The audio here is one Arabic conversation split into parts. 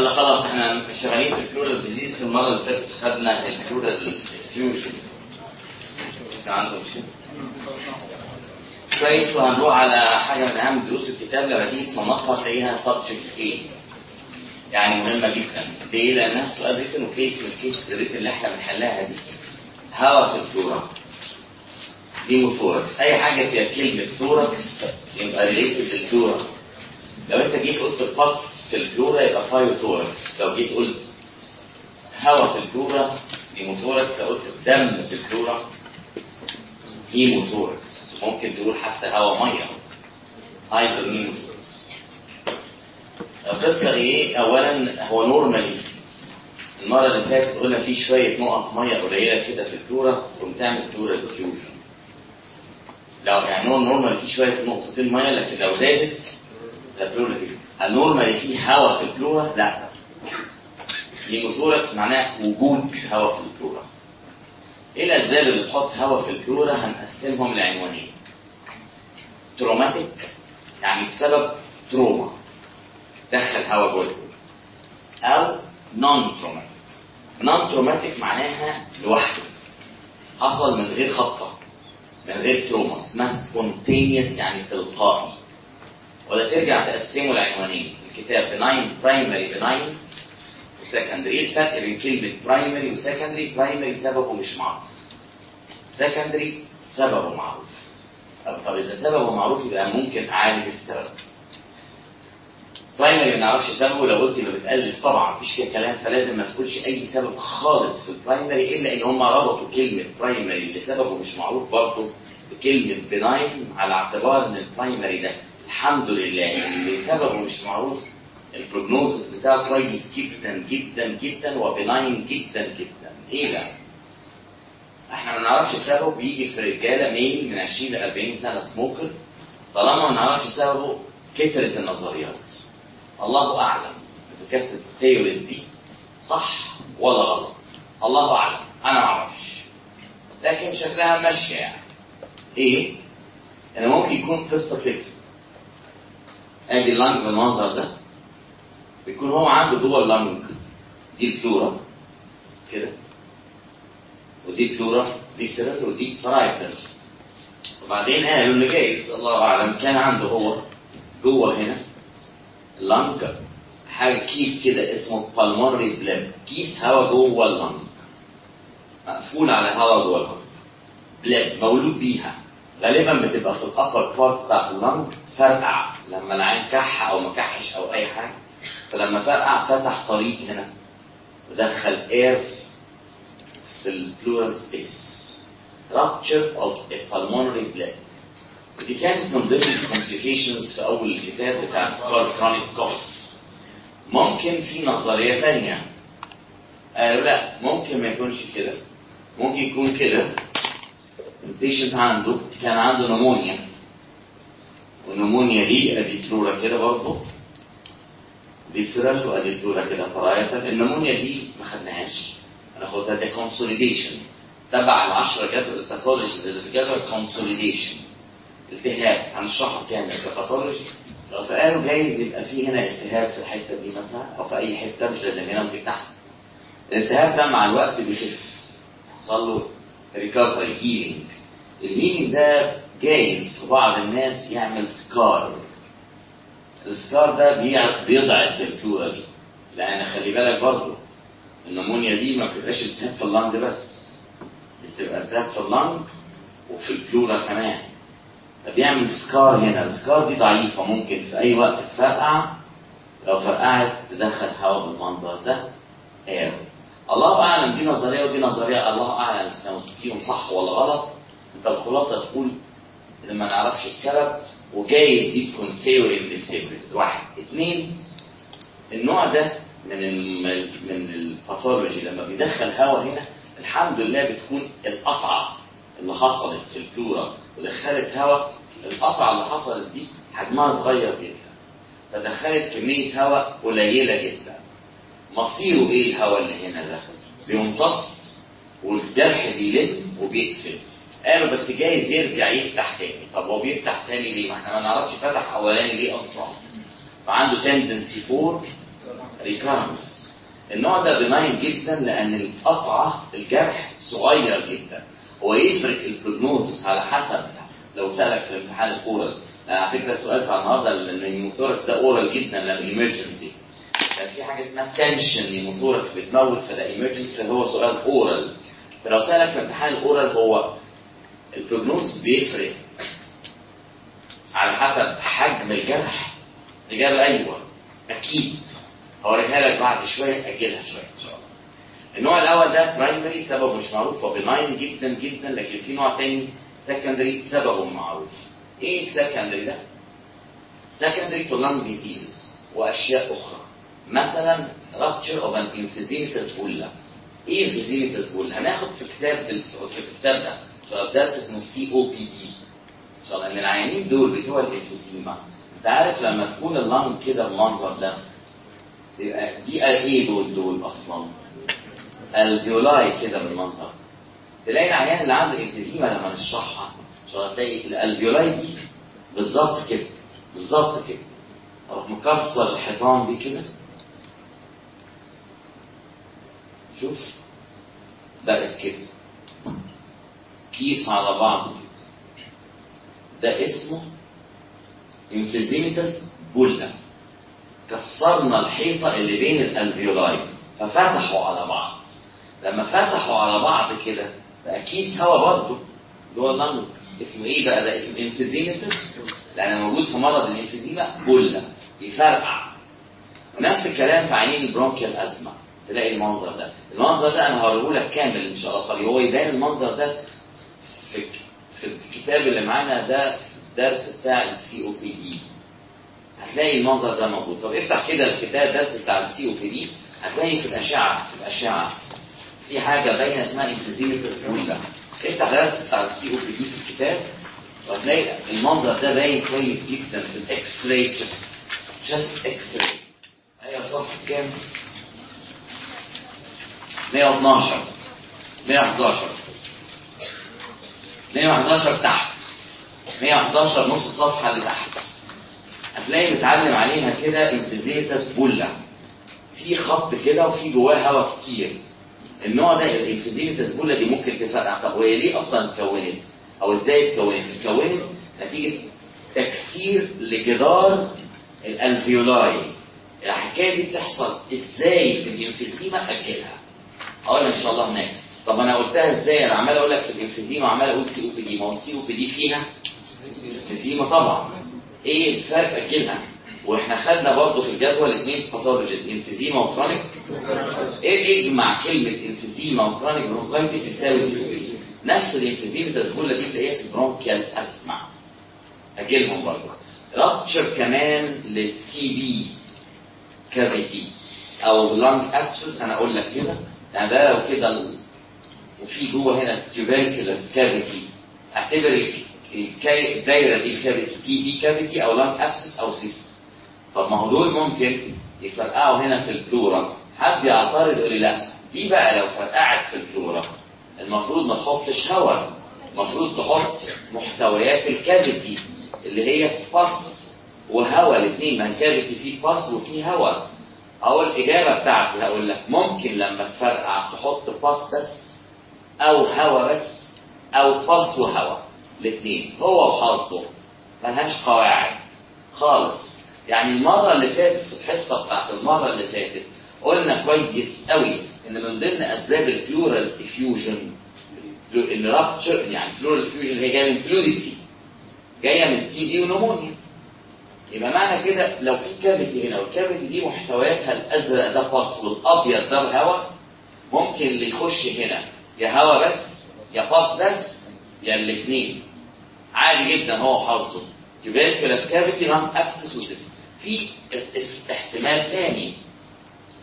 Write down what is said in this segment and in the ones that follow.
يلا خلاص إحنا شغالين في ال pleural disease المرة اللي فاتت خدنا ال pleural effusion كان عنده مشكلة. كويس وهنروح على حاجة من أهم دروس الكتاب لما تيجي تصنفها تلاقيها subject إيه يعني مهمة جدا. ليه؟ لأنها سؤال written و case ال case ال written اللي إحنا بنحلها دي. هوا في ال pleura ده pneumothorax أي حاجة فيها كلمة thorax يبقى related لل pleura لو أنت جيت قلت ال pus في ال pleura يبقى pyothorax لو جيت قلت هوا في ال pleura ده pneumothorax لو قلت دم في ال pleura hemothorax ممكن تقول حتى هوا مية. hydropneumothorax القصة إيه؟ اولا هو normally المرة اللي فاتت قلنا في شوية نقط مية قليلة كده في ال pleura وبتعمل pleural effusion لو يعني normal في شوية نقطتين مية لكن لو زادت ده دي ال normal في هواء في ال pleura لا. pneumothorax معناه وجود هواء في ال pleura إيه الأسباب اللي تحط هواء في ال pleura هنقسمهم لعنوانين. traumatic يعني بسبب trauma دخل هواء جوه أو non traumatic non traumatic معناها لوحده. حصل من غير خطة من غير trauma اسمها spontaneous يعني تلقائي. ولا ترجع تقسمه لعنوانين. الكتاب benign primary benign و secondary إيه الفرق بين كلمة primary و secondary primary سببه مش معروف. secondary سببه معروف. طب, إذا سببه معروف يبقى ممكن أعالج السبب. primary ما نعرفش سببه لو قلت يبقى بتألف طبعا مفيش فيها كلام فلازم ما تقولش أي سبب خالص في ال primary إلا إن هم ربطوا كلمة primary اللي سببه مش معروف برضه بكلمة benign على اعتبار إن ال primary ده. الحمد لله. اللي سببه مش معروف. ال prognosis بتاعه كويس جدا جدا جدا و benign جدا جدا. إيه ده؟ إحنا ما نعرفش سببه. بيجي في رجالة male من 20 ل 40 سنة smoker. طالما ما نعرفش سببه كترت النظريات. الله أعلم. إذا كانت ال theories دي صح ولا غلط. الله أعلم. أنا ما أعرفش. لكن شكلها ماشية يعني. إيه؟ ان ممكن يكون قصة كده. آدي ال lung بالمنظر ده بيكون هو عنده جوه ال lung دي ال pleura كده. ودي pleura دي visceral ودي parietal. وبعدين قالوا اللي جايز الله أعلم كان عنده هو جوه هنا ال lung حاجة كيس كده اسمه pulmonary bleb كيس هواء جوه ال lung مقفول على هواء جوه ال lung bleb مولود بيها. غالبا بتبقى في ال upper part بتاعت ال lung فرقع. لما العيان كح أو ما كحش أو أي حاجة فلما فرقع فتح طريق هنا ودخل air في ال pleural space of a pulmonary bleb ودي كانت من ضمن ال complications في أول الكتاب بتاع chronic cough. ممكن في نظرية ثانية قالوا لا ممكن ما يكونش كده. ممكن يكون كده. ال patient عنده كان عنده pneumonia وال pneumonia دي أدي pleura كده برضه دي visceral وادي كده parietal ال pneumonia دي ما خدناهاش. هناخدها ده consolidation تبع العشرة جدول ال pathologies اللي في جدول consolidation التهاب. هنشرحه كامل. ك pathology فقالوا جايز يبقى في هنا التهاب في الحتة دي مثلا أو في أي حتة مش لازم هنا ممكن تحت. الالتهاب ده مع الوقت بيخف. يحصل له recovery healing ال healing ده جايز في بعض الناس يعمل scar ال scar ده بيضعف ال pleura دي لأن خلي بالك برضه ال pneumonia دي ما بتبقاش التهاب في ال lung بس. بتبقى التهاب في ال lung وفي ال pleura كمان. فبيعمل scar هنا. ال scar دي ضعيفة ممكن في أي وقت تفرقع. لو فرقعت تدخل هواء بالمنظر ده. air الله أعلم دي نظرية ودي نظرية. الله أعلم فيهم صح ولا غلط. أنت الخلاصة تقول إن ما نعرفش السبب وجايز دي تكون theory من ال theories واحد. اثنين النوع ده من من الباثولوجي لما بيدخل هواء هنا الحمد لله بتكون القطعة اللي حصلت في البلورا ودخلت هواء القطعة اللي حصلت دي حجمها صغير جدا فدخلت كمية هواء قليلة جدا. مصيره إيه الهواء اللي هنا ده؟ بيمتص والجرح بيلم وبيقفل. قالوا بس جايز يرجع يفتح تاني. طب هو بيفتح تاني ليه؟ ما إحنا ما نعرفش فتح أولاني ليه أصلا. فعنده tendency for recurrence النوع ده benign جدا لأن القطعة الجرح صغير جدا. هو يفرق ال prognosis على حسب لو سألك في امتحان ال oral. على فكرة السؤال بتاع النهارده ال pneumothorax ده oral جدا لأن emergency كان في حاجة اسمها tension pneumothorax بتموت فده emergency فهو سؤال oral. فلو سألك في امتحان ال oral هو ال prognosis بيفرق على حسب حجم الجرح. الإجابة أيوة أكيد. هوريها لك بعد شوية أجلها شوية إن شاء الله. النوع الأول ده primary سببه مش معروف هو benign جدا جدا لكن في نوع تاني secondary سببه معروف. إيه ال secondary ده؟ secondary to lung disease وأشياء أخرى. مثلا rupture of an emphysematous bulla إيه emphysematous bulla؟ هناخد في كتاب في الكتاب ده. درس اسمه COPD ان شاء الله ان العيانين دول بتوع ال emphysema. انت عارف لما تكون ال lung كده بالمنظر ده يبقى دي إيه دول دول أصلا. ال alveoli كده بالمنظر. تلاقي العيان اللي عنده emphysema لما نشرحها إن شاء الله تلاقي ال alveoli دي بالظبط كده بالظبط كده. أروح مكسر الحيطان دي كده. شوف بقت كده. كيس على بعضه كده ده اسمه emphysematous bulla كسرنا الحيطة اللي بين ال alveoli ففتحوا على بعض. لما فتحوا على بعض كده بقى كيس هوا برضه جوه ال lung اسمه إيه بقى؟ ده اسمه emphysematous لأن موجود في مرض ال emphysema bulla بيفرقع. ونفس الكلام في عيانين ال bronchial asthma. تلاقي المنظر ده. المنظر ده أنا هوريه لك كامل إن شاء الله طب هو يبان المنظر ده في في الكتاب اللي معانا ده في الدرس بتاع ال COPD هتلاقي المنظر ده موجود. طب افتح كده الكتاب الدرس بتاع ال COPD هتلاقي في الأشعة في الأشعة في حاجة باينة اسمها emphysematous bulla افتح الدرس بتاع ال COPD في الكتاب وهتلاقي المنظر ده باين كويس جدا في ال X-ray chest chest X-ray أيوه صفحه كام؟ 112 111 111 تحت. 111 نص الصفحة اللي تحت. هتلاقي متعلم عليها كده emphysematous bulla. في خط كده وفي جواه هواء كتير. النوع ده ال emphysematous bulla دي ممكن تفرقع. طب وهي ليه أصلا اتكونت؟ أو إزاي اتكونت؟ اتكونت نتيجة تكسير لجدار ال alveoli. الحكاية دي بتحصل إزاي في ال emphysema اجلها أقول إن شاء الله هناك. طب أنا قلتها إزاي؟ أنا عمال أقول لك في ال emphysema وعمال أقول COPD ما هو ال COPD فيها؟ emphysema طبعا. إيه الفرق اجلها وإحنا خدنا برضه في الجدول اثنين pathologies emphysema و chronic إيه اجمع كلمة emphysema و chronic bronchitis يساوي COP نفس ال emphysematous bulla دي تلاقيها في ال bronchial asthma. اجلهم برضه. rupture كمان لل TB cavity أو lung abscess أنا أقول لك كده. يعني ده لو كده وفي جوه هنا tuberculous cavity أعتبر الدايره دي cavity TB cavity أو lung abscess أو cyst طب ما هو دول ممكن يفرقعوا هنا في ال pleura حد يعترض يقول لا دي بقى لو فرقعت في ال pleura المفروض ما تحطش هواء المفروض تحط محتويات ال cavity اللي هي pus وهواء الاثنين ما ال cavity فيه pus وفيه هواء أقول الاجابه بتاعتي هقول لك ممكن لما تفرقع تحط pus بس أو هواء بس أو pus وهواء الاثنين هو وحظه ملهاش قواعد خالص. يعني المرة اللي فاتت في الحصة بتاعت المرة اللي فاتت قلنا كويس قوي إن من ضمن أسباب ال pleural effusion ان rupture يعني pleural effusion هي جاية من pleurisy جاية من TB و pneumonia. يبقى معنى كده لو في cavity هنا وال cavity دي محتوياتها الأزرق ده pus والأبيض ده هواء ممكن اللي يخش هنا يا هواء بس يا pus بس يا الاثنين. عادي جدا هو حظه tuberculous cavity lung abscess و cyst في احتمال تاني.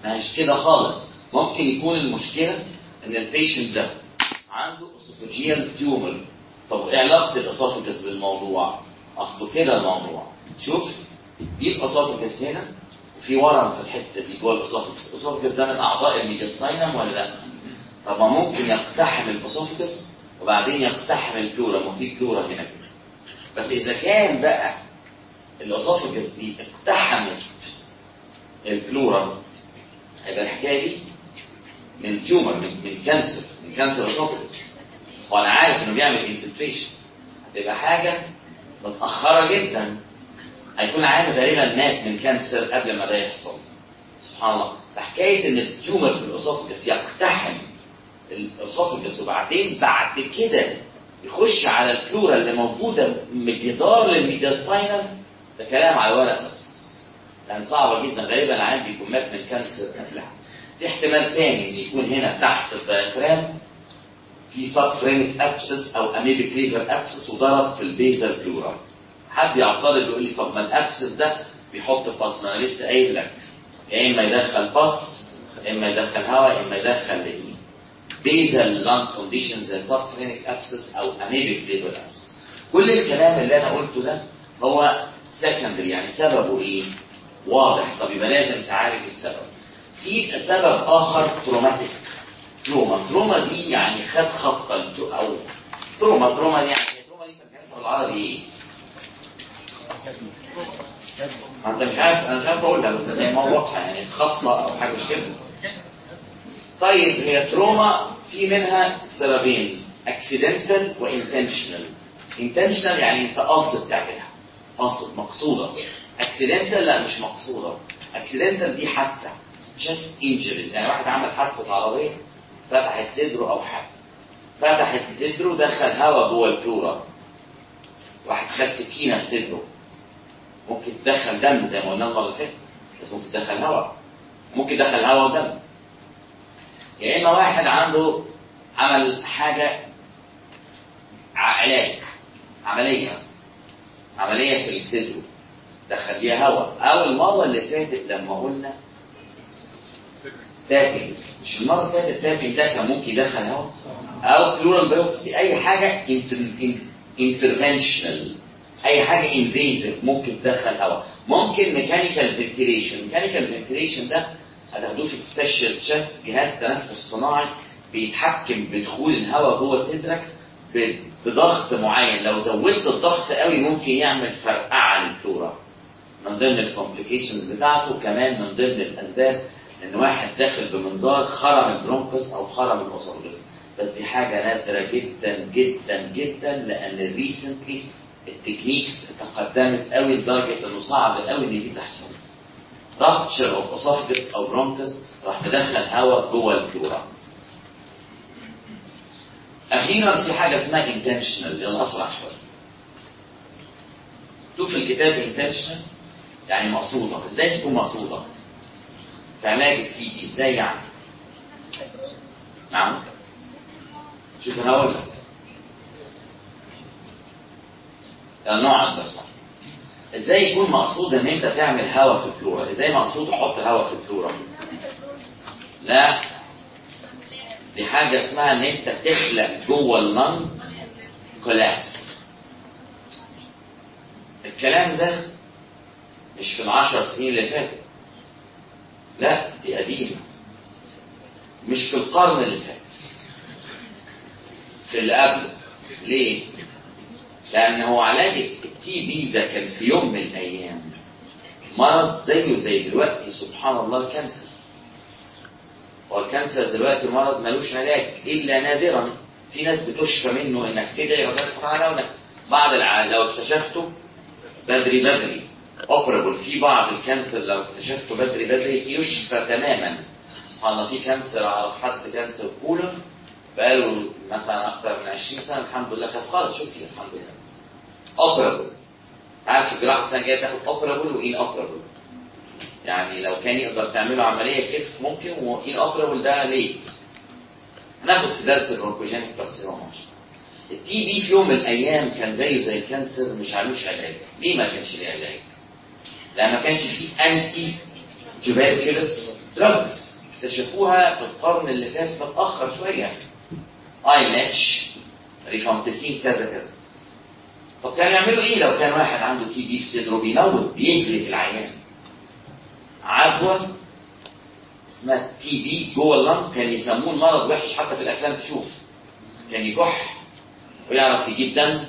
مش كده خالص. ممكن يكون المشكلة إن ال patient ده عنده esophageal tumor طب إيه علاقة ال esophagus بالموضوع؟ أصله كده الموضوع. شوف دي ال esophagus هنا وفي ورم في الحتة دي جوه ال esophagus ال esophagus ده من أعضاء ال mediastinum ولا لأ؟ طب ما ممكن يقتحم ال esophagus وبعدين يقتحم ال pleura ما في pleura هنا. كده بس إذا كان بقى ال esophagus دي اقتحمت ال pleura هيبقى الحكاية دي من tumor من, من cancer من cancer esophagus وأنا عارف إنه بيعمل infiltration هتبقى حاجة متأخرة جدا. هيكون عامل غالبا مات من cancer قبل ما ده يحصل. سبحان الله. فحكاية إن ال tumor في ال esophagus يقتحم ال esophagus وبعدين بعد كده يخش على ال pleura اللي موجودة من جدار لل mediastinum ده كلام على ورق بس. لأن صعبة جدا غالبا العيان بيكون مات من cancer قبلها. في احتمال تاني إن يكون هنا تحت ال diaphragm في subphrenic abscess أو amoebic liver abscess وضرب في ال basal pleura حد يعترض يقول لي طب ما ال abscess ده بيحط pus ما أنا لسه قايل لك يا إما يدخل pus يا إما يدخل هواء يا إما يدخل basal lung condition زي subphrenic abscess أو amoebic liver abscess كل الكلام اللي أنا قلته ده هو secondary يعني سببه إيه؟ واضح. طب يبقى لازم تعالج السبب. في سبب آخر traumatic trauma trauma دي يعني خد خبطة أو trauma trauma يعني trauma دي كانت بالعربي إيه؟ أنت مش عارف أنا مش عارف أقولها بس ما واضحة يعني خبطة أو حاجة مش كده. طيب هي trauma في منها سببين accidental و intentional intentional يعني انت قاصد تعملها قاصد مقصودة. accidental لا مش مقصودة. accidental دي حادثة just injuries. يعني واحد عمل حادثة عربية فتحت صدره أو حاجة. فتحت صدره دخل هواء جوه ال pleura واحد خد سكينة في صدره. ممكن تدخل دم زي ما قلنا المرة اللي فاتت بس ممكن تدخل هواء ممكن تدخل هواء ودم. يا إما واحد عنده عمل حاجة علاج عملية مثلا عملية في الصدر دخل ليها هواء أو المرة اللي فاتت لما قلنا tapping مش المرة اللي فاتت ال tapping ده كان ممكن يدخل هواء أو pleural biopsy أي حاجة interventional أي حاجة invasive ممكن تدخل هواء. ممكن mechanical ventilation mechanical ventilation ده هتاخدوه في special chest جهاز تنفس صناعي بيتحكم بدخول الهواء جوه صدرك بضغط معين. لو زودت الضغط قوي ممكن يعمل فرقعه لل pleura من ضمن ال complications بتاعته كمان من ضمن الأسباب إن واحد داخل بمنظار خرم ال bronchus أو خرم ال esophagus بس دي حاجة نادرة جدا جدا جدا لأن recently ال techniques تقدمت قوي لدرجة إنه صعب قوي إن دي تحصل. rupture of esophagus أو bronchus راح تدخل هواء جوه ال pleura أخيرا في حاجة اسمها intentional يلا أسرع شوية شوف الكتاب intentional يعني مقصودة. إزاي تكون مقصودة؟ في علاج ال TB إزاي يعني؟ نعم؟ شوف أنا أقول لك النوع ده صح إزاي يكون مقصود ان انت تعمل هواء في البلورا إزاي مقصود تحط هواء في البلورا لا. دي حاجة اسمها ان انت تخلق جوه اللنج كولابس الكلام ده مش في العشر سنين اللي فاتت لا دي قديمة. مش في القرن اللي فات. في اللي قبله ليه؟ لأن هو علاج ال TB ده كان في يوم من الأيام. مرض زيه زي دلوقتي سبحان الله ال cancer. وال cancer دلوقتي مرض ملوش علاج إلا نادرا. في ناس بتشفى منه إنك تدعي ربنا سبحانه وتعالى بعض لو اكتشفته بدري بدري. operable في بعض ال cancer لو اكتشفته بدري بدري يشفى تماما. سبحان الله في cancer اعرف حد cancer colon بقاله مثلا أكثر من 20 سنة الحمد لله خف خالص شوف فيه الحمد لله. operable في الجراحه السنة الجايه تاخد operable و inoperable يعني لو كان يقدر تعمله عملية يخف ممكن و inoperable ده late هناخد في درس ال bronchogenic carcinoma ال TB في يوم من الأيام كان زيه زي ال cancer مش ما لوش علاج. ليه ما كانش ليه علاج؟ لأن ما كانش فيه anti-tuberculous drugs اكتشفوها في القرن اللي فات متأخر شوية. INH rifampicin كذا كذا. طب كانوا يعملوا إيه لو كان واحد عنده TB في صدره بيموت بيهلك العيان؟ عدوى اسمها TB جوه ال lung كان يسموه المرض وحش حتى في الأفلام تشوف. كان يكح ويعرف يجيب دم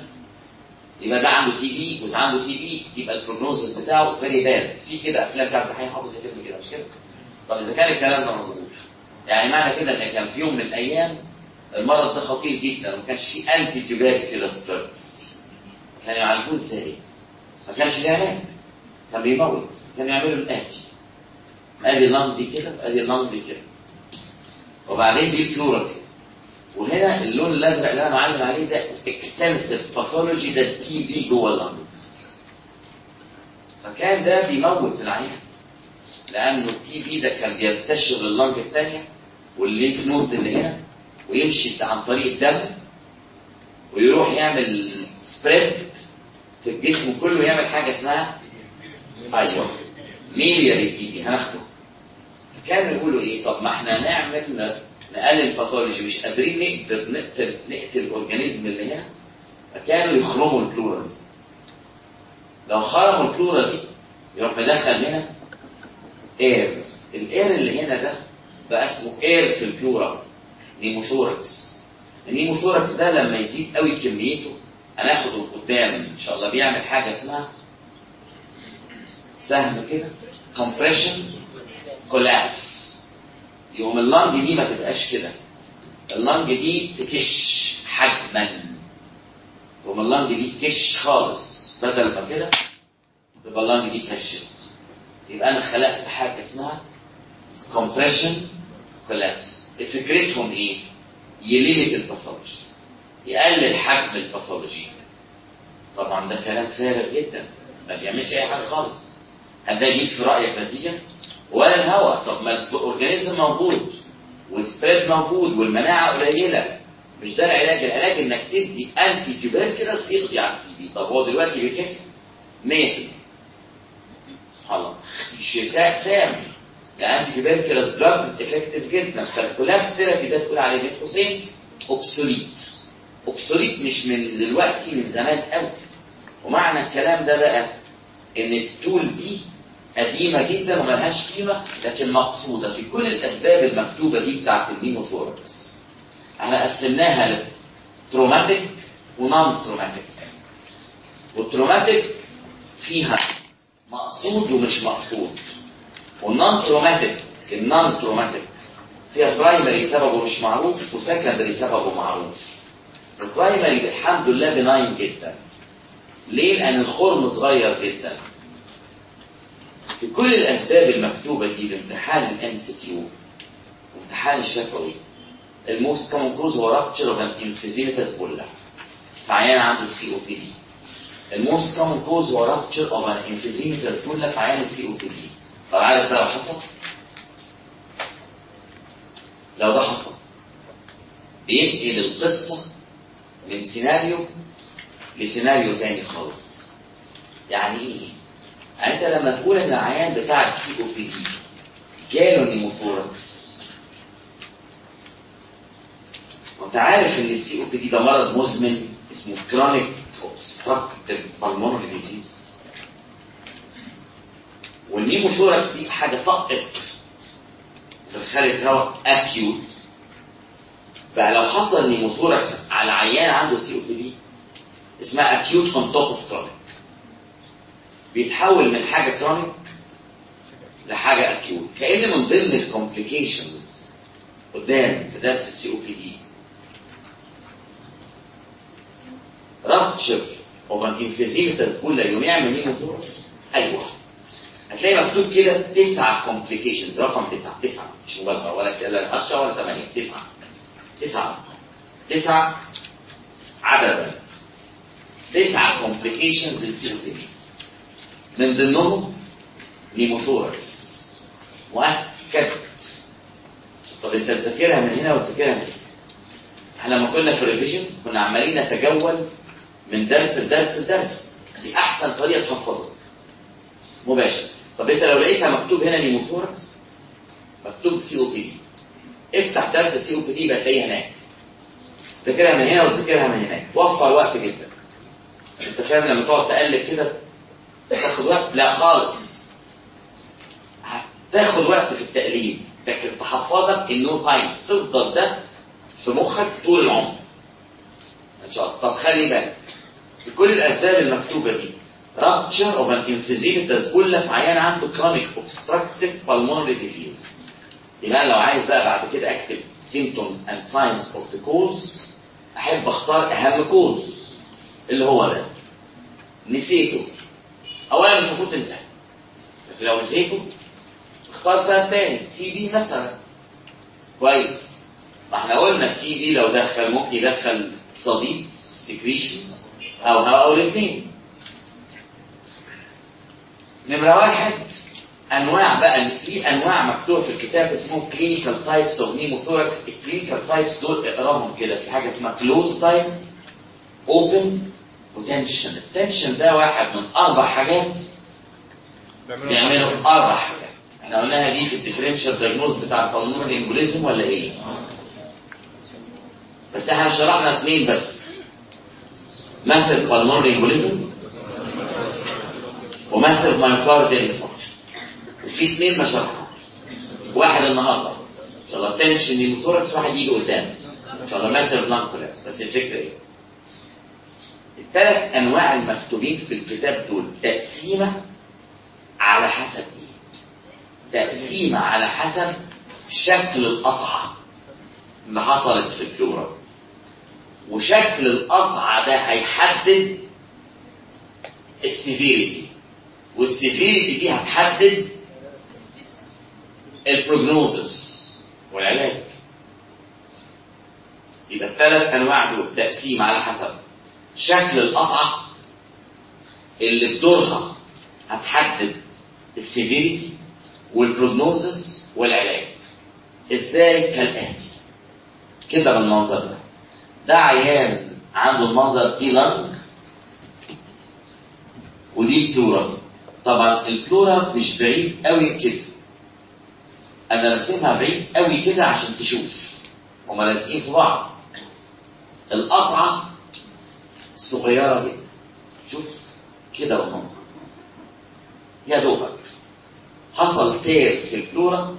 يبقى ده عنده TB وإذا عنده TB يبقى ال prognosis بتاعه very bad في كده أفلام بتاعت الحليم حافظ كده مش كده؟ طب إذا كان الكلام ده مظبوط. يعني معنى كده إن كان في يوم من الأيام المرض ده خطير جدا وما كانش فيه anti-tuberculous drugs كانوا يعالجوه إزاي؟ ما كانش ليه علاج. كان بيموت. كانوا يعملوا الاتي ادي ال lung دي كده ادي ال lung دي كده. وبعدين دي ال pleura كده. وهنا اللون الأزرق اللي أنا معلم عليه ده extensive pathology ده TB جوه ال lung فكان ده بيموت العيان. لأنه ال TB ده كان بينتشر ال lung الثانية وال lymph nodes اللي هنا ويمشي عن طريق الدم ويروح يعمل spread في الجسم كله يعمل حاجة اسمها أيوه. miliary TB هناخده فكانوا يقولوا إيه؟ طب ما إحنا نعمل نقلل pathology مش قادرين نقدر نقتل نقتل ال organism اللي هنا فكانوا يخرموا ال pleura لو خرموا ال pleura دي يروح مدخل هنا air ال air اللي هنا ده بقى اسمه air في ال pleura pneumothorax ال pneumothorax ده لما يزيد قوي كميته هناخده قدام إن شاء الله. بيعمل حاجة اسمها سهم كده؟ compression collapse. يقوم ال lung دي ما تبقاش كده. ال lung دي تكش حجما. يقوم ال lung دي تكش خالص. بدل ما كده تبقى ال lung دي كشت. يبقى أنا خلقت حاجة اسمها compression collapse. فكرتهم إيه؟ ي limit ال pathology يقلل حجم ال pathology. طبعا ده كلام فارغ جدا. ما بيعملش أي حاجة خالص. هل ده يجيب في رأيك نتيجة؟ ولا الهواء. طب ما ال organism موجود وال spread موجود والمناعة قليلة. مش ده العلاج. العلاج إنك تدي anti-tuberculous يقضي على ال TB طب هو دلوقتي بيخف 100% سبحان الله. شفاء تام. ال anti-tuberculous drugs effective جدا. فال collapse therapy ده تقول عليه بين قوسين obsolete obsolete مش من دلوقتي من زمان قوي. ومعنى الكلام ده بقى إن ال tool دي قديمة جدا وملهاش قيمة لكن مقصودة في كل الأسباب المكتوبة دي بتاعت ال pneumothorax إحنا قسمناها ل traumatic و non-traumatic وال traumatic فيها مقصود ومش مقصود. وال non-traumatic ال non-traumatic فيها primary سببه مش معروف و secondary سببه معروف ال primary الحمد لله benign جدا. ليه؟ لأن الخرم صغير جدا. في كل الأسباب المكتوبة دي بامتحان ال MCQ وامتحان الشفوي ال most common cause هو rupture of an emphysematous bulla في عيان عنده ال COPD. ال most common cause هو rupture of an emphysematous bulla في عيان ال COPD. طب عارف ده لو حصل؟ لو ده حصل بينقل القصة من سيناريو لسيناريو تاني خالص. يعني إيه؟ يعني أنت لما تقول إن العيان بتاع ال COPD جاله pneumothorax وأنت عارف إن ال COPD ده مرض مزمن اسمه chronic obstructive pulmonary disease وال pneumothorax دي حاجة طقت دخلت هواء acute. بقى لو حصل pneumothorax على عيان عنده COPD اسمها acute on top of chronic بيتحول من حاجة chronic لحاجة acute كأن من ضمن ال complications قدام في درس ال COPD rupture of an emphysematous bulla يقوم يعمل pneumothorax أيوه. هتلاقي مكتوب كده تسعة complications رقم تسعة تسعة مش مبالغة ولا ولا 10 ولا 8 تسعة تسعة تسعة عددا. تسعة complications لل COPD من ضمنهم pneumothorax مؤكد طب انت تذاكرها من هنا وتذاكرها من هنا. إحنا لما كنا في ال revision كنا عمالين نتجول من درس لدرس لدرس. دي أحسن طريقة تحفظك مباشر. طب انت لو لقيتها مكتوب هنا pneumothorax مكتوب COPD افتح درس ال COPD يبقى تلاقيه هناك. تذاكرها من هنا وتذاكرها من هناك. وفر وقت جدا. انت فاهم لما تقعد تقلب كده تاخد وقت؟ لا خالص. هتاخد وقت في التقليب لكن تحفظك ال no time تفضل ده في مخك طول العمر. ان شاء الله. طب خلي بالك. كل الأسباب المكتوبة دي rupture of an emphysematous bulla في عيان عنده chronic obstructive pulmonary disease. يبقى لو عايز بقى بعد كده اكتب symptoms and signs of the cause أحب أختار أهم كوز اللي هو ده. نسيته. اولا مش المفروض تنساه لكن لو نسيته اختار سبب تاني. TB مثلا. كويس. ما إحنا قلنا ال TB لو دخل ممكن يدخل صديد secretions أو هواء أو الاثنين نمرة واحد. أنواع بقى في أنواع مكتوبه في الكتاب اسمه clinical types of pneumothorax ال clinical types دول اقراهم كده. في حاجة اسمها closed type open و tension ال tension ده واحد من أربع حاجات. بيعملوا أربع حاجات. إحنا قلناها دي في ال differential diagnosis بتاع ال pulmonary embolism ولا إيه؟ بس إحنا شرحنا اثنين بس. massive pulmonary embolism و massive myocardial infarction وفي اثنين شرحناش واحد النهارده. إن شاء الله tension pneumothorax واحد يجي قدام. إن شاء الله لأن collapse. بس الفكرة إيه؟ الثلاث أنواع المكتوبين في الكتاب دول تقسيمة على حسب إيه؟ تقسيمة على حسب شكل القطع اللي حصلت في ال pleura وشكل القطع ده هيحدد ال severity. وال severity دي هتحدد ال prognosis والعلاج يبقى الثلاث انواع دول تقسيم على حسب شكل القطع اللي بدورها هتحدد ال severity وال prognosis والعلاج. إزاي كالاتي كده بالمنظر ده. ده عيان عنده المنظر دي lung ودي البلورا طبعا البلورا مش بعيد قوي كده. أنا راسمها بعيد قوي كده عشان تشوف. هما لازقين في بعض. القطعة صغيرة جدا. شوف كده بالمنظر يا دوبك. حصل تير في البلورا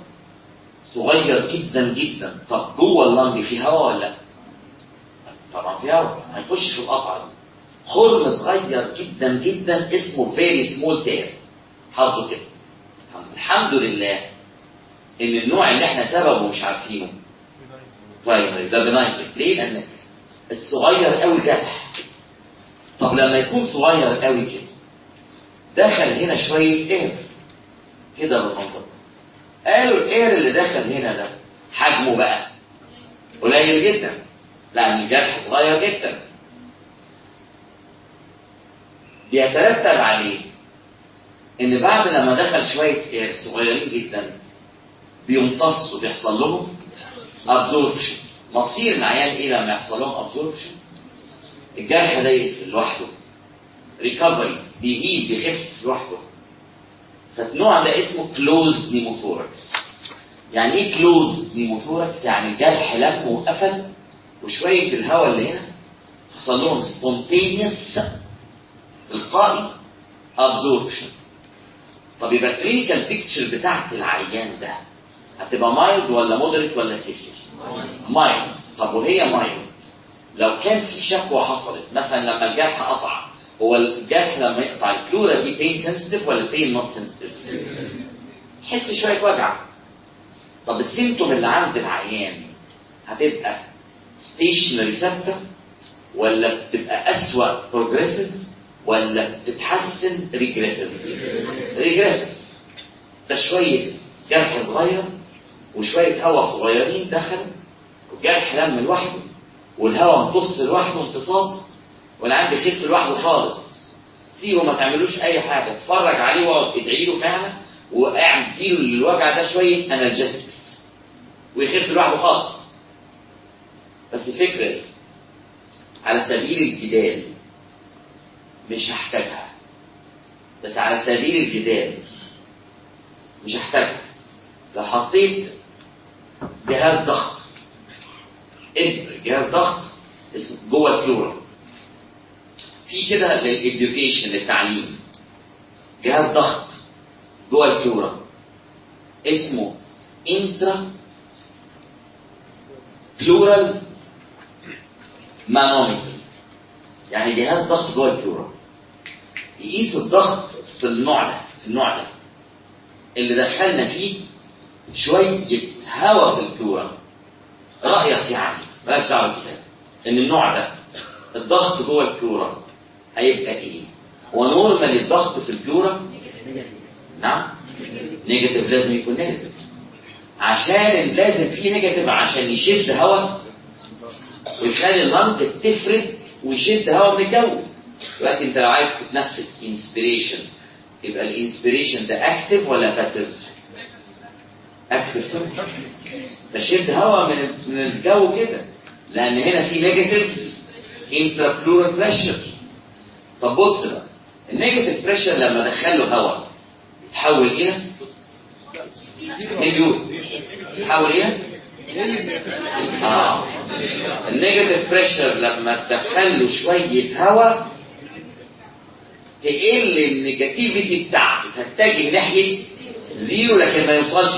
صغير جدا جدا. طب جوه اللنج في هواء ولا لا؟ طبعا في هواء ما يخش في القطعة دي. خرم صغير جدا جدا. اسمه very small tear حظه كده. الحمد لله إن النوع اللي إحنا سببه مش عارفينه. primary ده benign ليه؟ لأن الصغير قوي جرح. طب لما يكون صغير قوي كده دخل هنا شوية air. كده بالمنظر قالوا ال air اللي دخل هنا ده حجمه بقى قليل جدا. لأن الجرح صغير جدا. بيترتب عليه إن بعد لما دخل شوية air صغيرين جدا بيمتصوا بيحصل لهم absorption مصير العيان إيه لما يحصل لهم absorption الجرح ده يقفل لوحده. recovery بي heal بيخف لوحده. فالنوع ده اسمه closed pneumothorax يعني إيه closed pneumothorax يعني الجرح لم وقفل وشوية الهواء اللي هنا حصل لهم spontaneous تلقائي absorption طب يبقى ال clinical picture بتاعت العيان ده هتبقى mild ولا moderate ولا severe؟ mild طب وهي mild لو كان في شكوى حصلت مثلا لما الجرح قطع هو الجرح لما يقطع ال pleura دي pain sensitive ولا pain not sensitive؟ يحس شوية وجع. طب ال symptom اللي عند العيان هتبقى stationary ثابته ولا بتبقى أسوأ progressive ولا بتتحسن regressive regressive ده شوية جرح صغير وشوية هواء صغيرين دخلوا والجرح لم لوحده والهواء امتص لوحده امتصاص والعين بيخف لوحده خالص. سيبه ما تعملوش أي حاجة اتفرج عليه واقعد ادعي له فعلا واعمل اديله للوجع ده شوية انالجيسكس ويخف لوحده خالص. بس الفكرة إيه؟ على سبيل الجدال مش هحتاجها. بس على سبيل الجدال مش هحتاجها. لو حطيت جهاز ضغط. إب- جهاز ضغط جوه ال pleural في كده لل education للتعليم. جهاز ضغط جوه ال pleural اسمه intrapleural manometer يعني جهاز ضغط جوه ال pleural يقيس الضغط في النوع ده في النوع ده. اللي دخلنا فيه شوية هواء في ال pleural رأيك يعني مالكش دعوة بالكتاب إن النوع ده الضغط جوه ال pleural هيبقى إيه؟ و normal الضغط في ال pleural نعم. negative لازم يكون negative عشان لازم فيه negative عشان يشد هواء ويخلي ال lung تفرد ويشد هواء من الجو. دلوقتي انت لو عايز تتنفس inspiration يبقى ال inspiration ده active ولا passive؟ active بشد هواء من من الجو كده. لأن هنا في negative intrapleural pressure طب بص بقى. ال negative pressure لما ادخل له هواء يتحول إلى مليون. يتحول إلى آه. ال negative pressure لما تدخل له شوية هواء تقل ال negativity بتاعته تتجه ناحية zero لكن ما يوصلش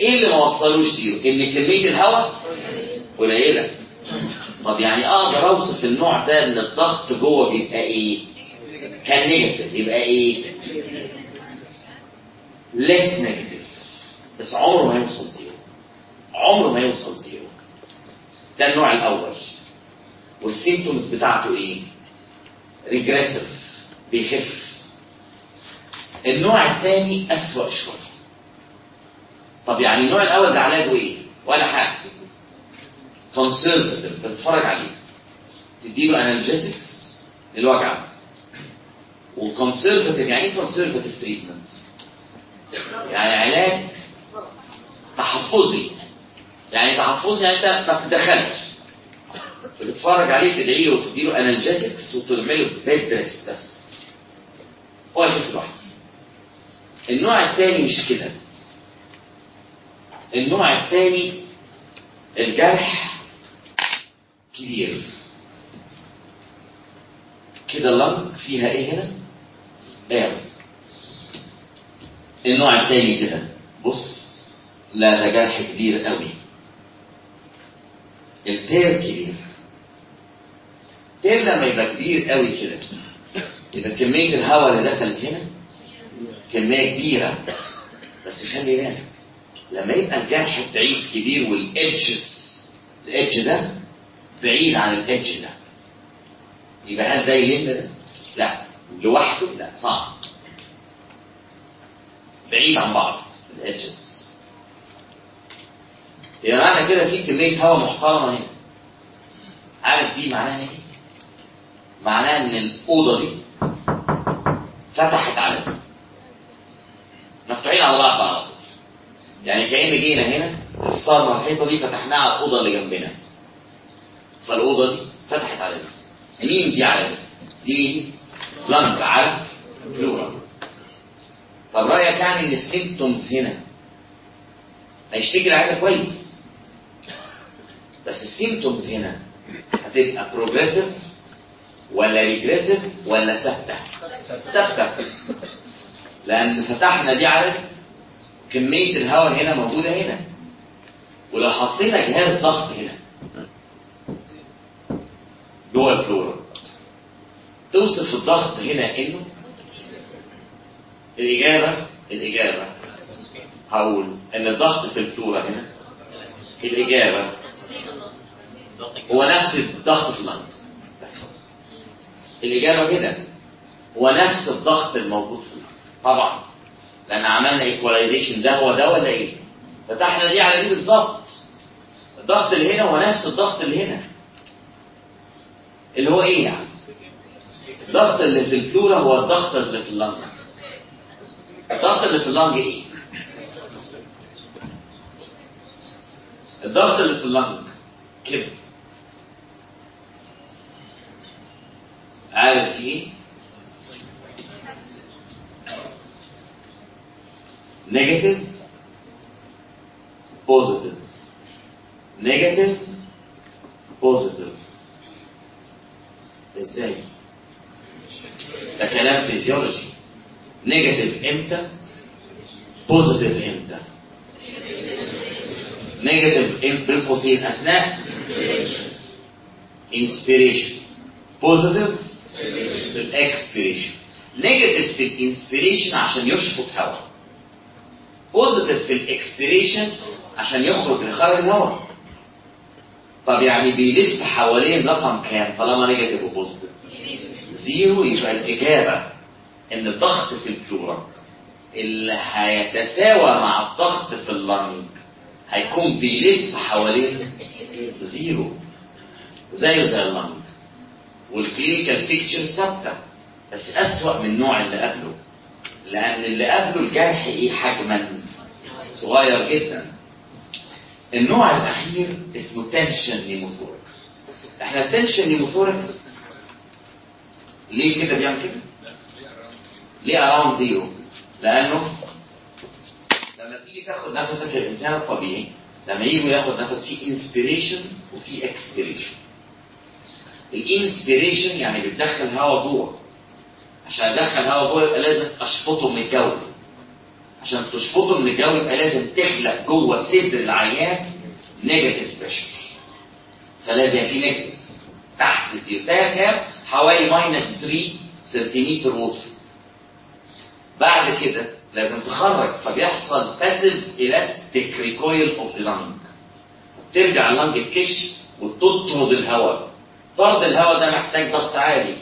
إيه اللي ما وصلوش zero إن كمية الهواء قليلة. طب يعني أقدر أوصف النوع ده إن الضغط جوه بيبقى إيه؟ كان negative يبقى إيه؟ less negative بس عمره ما يوصل zero. عمره ما يوصل zero. ده النوع الأول. وال symptoms بتاعته إيه؟ regressive بيخف. النوع الثاني أسوأ شوية. طب يعني النوع الأول ده علاجه إيه ولا حاجة. conservative بتتفرج عليه. تديله analgesics للوجع. و conservative يعني إيه conservative treatment يعني علاج تحفظي. يعني تحفظي يعني أنت ما بتدخلش. بتتفرج عليه تدعي له وتدي له analgesics وتعمله bed rest بس. هو لوحده النوع الثاني مش كده. النوع الثاني الجرح كبير. كده ال lung فيها إيه هنا؟ اير النوع الثاني كده. بص لا ده جرح كبير قوي. التير كبير. التير لما يبقى كبير قوي كده. يبقى كمية الهواء اللي دخل هنا كمية كبيرة. بس خلي بالك لما يبقى الجرح بعيد كبير والإدجز الإدج ده بعيد عن الإدج ده. يبقى هل ده يلم ده؟ لا. لوحده؟ لا. صعب. بعيد عن بعض الإدجز. يبقى معنى كده في كمية هواء محترمة هنا. عارف دي معناها إيه؟ معناها إن الأوضة دي فتحت على مفتوحين على بعض طول يعني كأن جينا هنا كسرنا الحيطة دي فتحناها على الأوضة اللي جنبنا. فالأوضة دي فتحت على دي مين دي على دي؟ دي؟ lung على pleural طب رأيك يعني إن ال symptoms هنا هيشتكي العيان ده كويس؟ بس ال symptoms هنا هتبقى progressive ولا regressive ولا ثابتة؟ ثابتة. لأن فتحنا دي عارف؟ كمية الهواء هنا موجودة هنا. ولو حطينا جهاز ضغط هنا. جوه ال pleural توصف الضغط هنا إنه الإجابة الإجابة. هقول إن الضغط في ال pleural هنا. الإجابة. هو نفس الضغط في بس. الإجابة كده. هو نفس الضغط الموجود في ال lung طبعا. لأن عملنا equalization ده هو ده ولا إيه؟ فتحنا دي على دي بالظبط. الضغط اللي هنا هو نفس الضغط اللي هنا. اللي هو إيه يعني؟ الضغط اللي في ال pleura هو الضغط اللي في ال lung الضغط اللي في ال lung إيه؟ الضغط اللي في ال lung كده. عارف إيه؟ negative positive negative positive إزاي ده كلام physiology negative إمتى positive إمتى negative بين قوسين اثناء inspiration positive في ال expiration negative في ال inspiration عشان يشفط هواء positive في ال expiration عشان يخرج لخارج الهواء. طب يعني بيلف حوالين رقم كام طالما negative و positive zero. يبقى الإجابة إن الضغط في ال pleura اللي هيتساوى مع الضغط في ال lung هيكون بيلف حوالين zero. زيه زي ال lung. وال clinical picture ثابتة بس أسوأ من النوع اللي قبله. لأن اللي قبله الجرح إيه حجما؟ صغير جدا. النوع الأخير اسمه tension pneumothorax إحنا ال tension pneumothorax ليه كده بيعمل كده؟ ليه around zero لأنه لما تيجي تاخد نفسك الإنسان الطبيعي لما يجي ياخد نفس في inspiration وفي expiration ال inspiration يعني بتدخل هواء جوه. عشان ادخل هواء جوه يبقى لازم اشفطه من الجو. عشان تشفطه من الجو يبقى لازم تخلق جوه صدر العيان negative pressure فلازم في negative تحت zero ده كام حوالي minus 3 centimeter water بعد كده لازم تخرج فبيحصل passive elastic recoil of the lung ترجع ال lung تكش وتطرد الهواء. طرد الهواء ده محتاج ضغط عالي.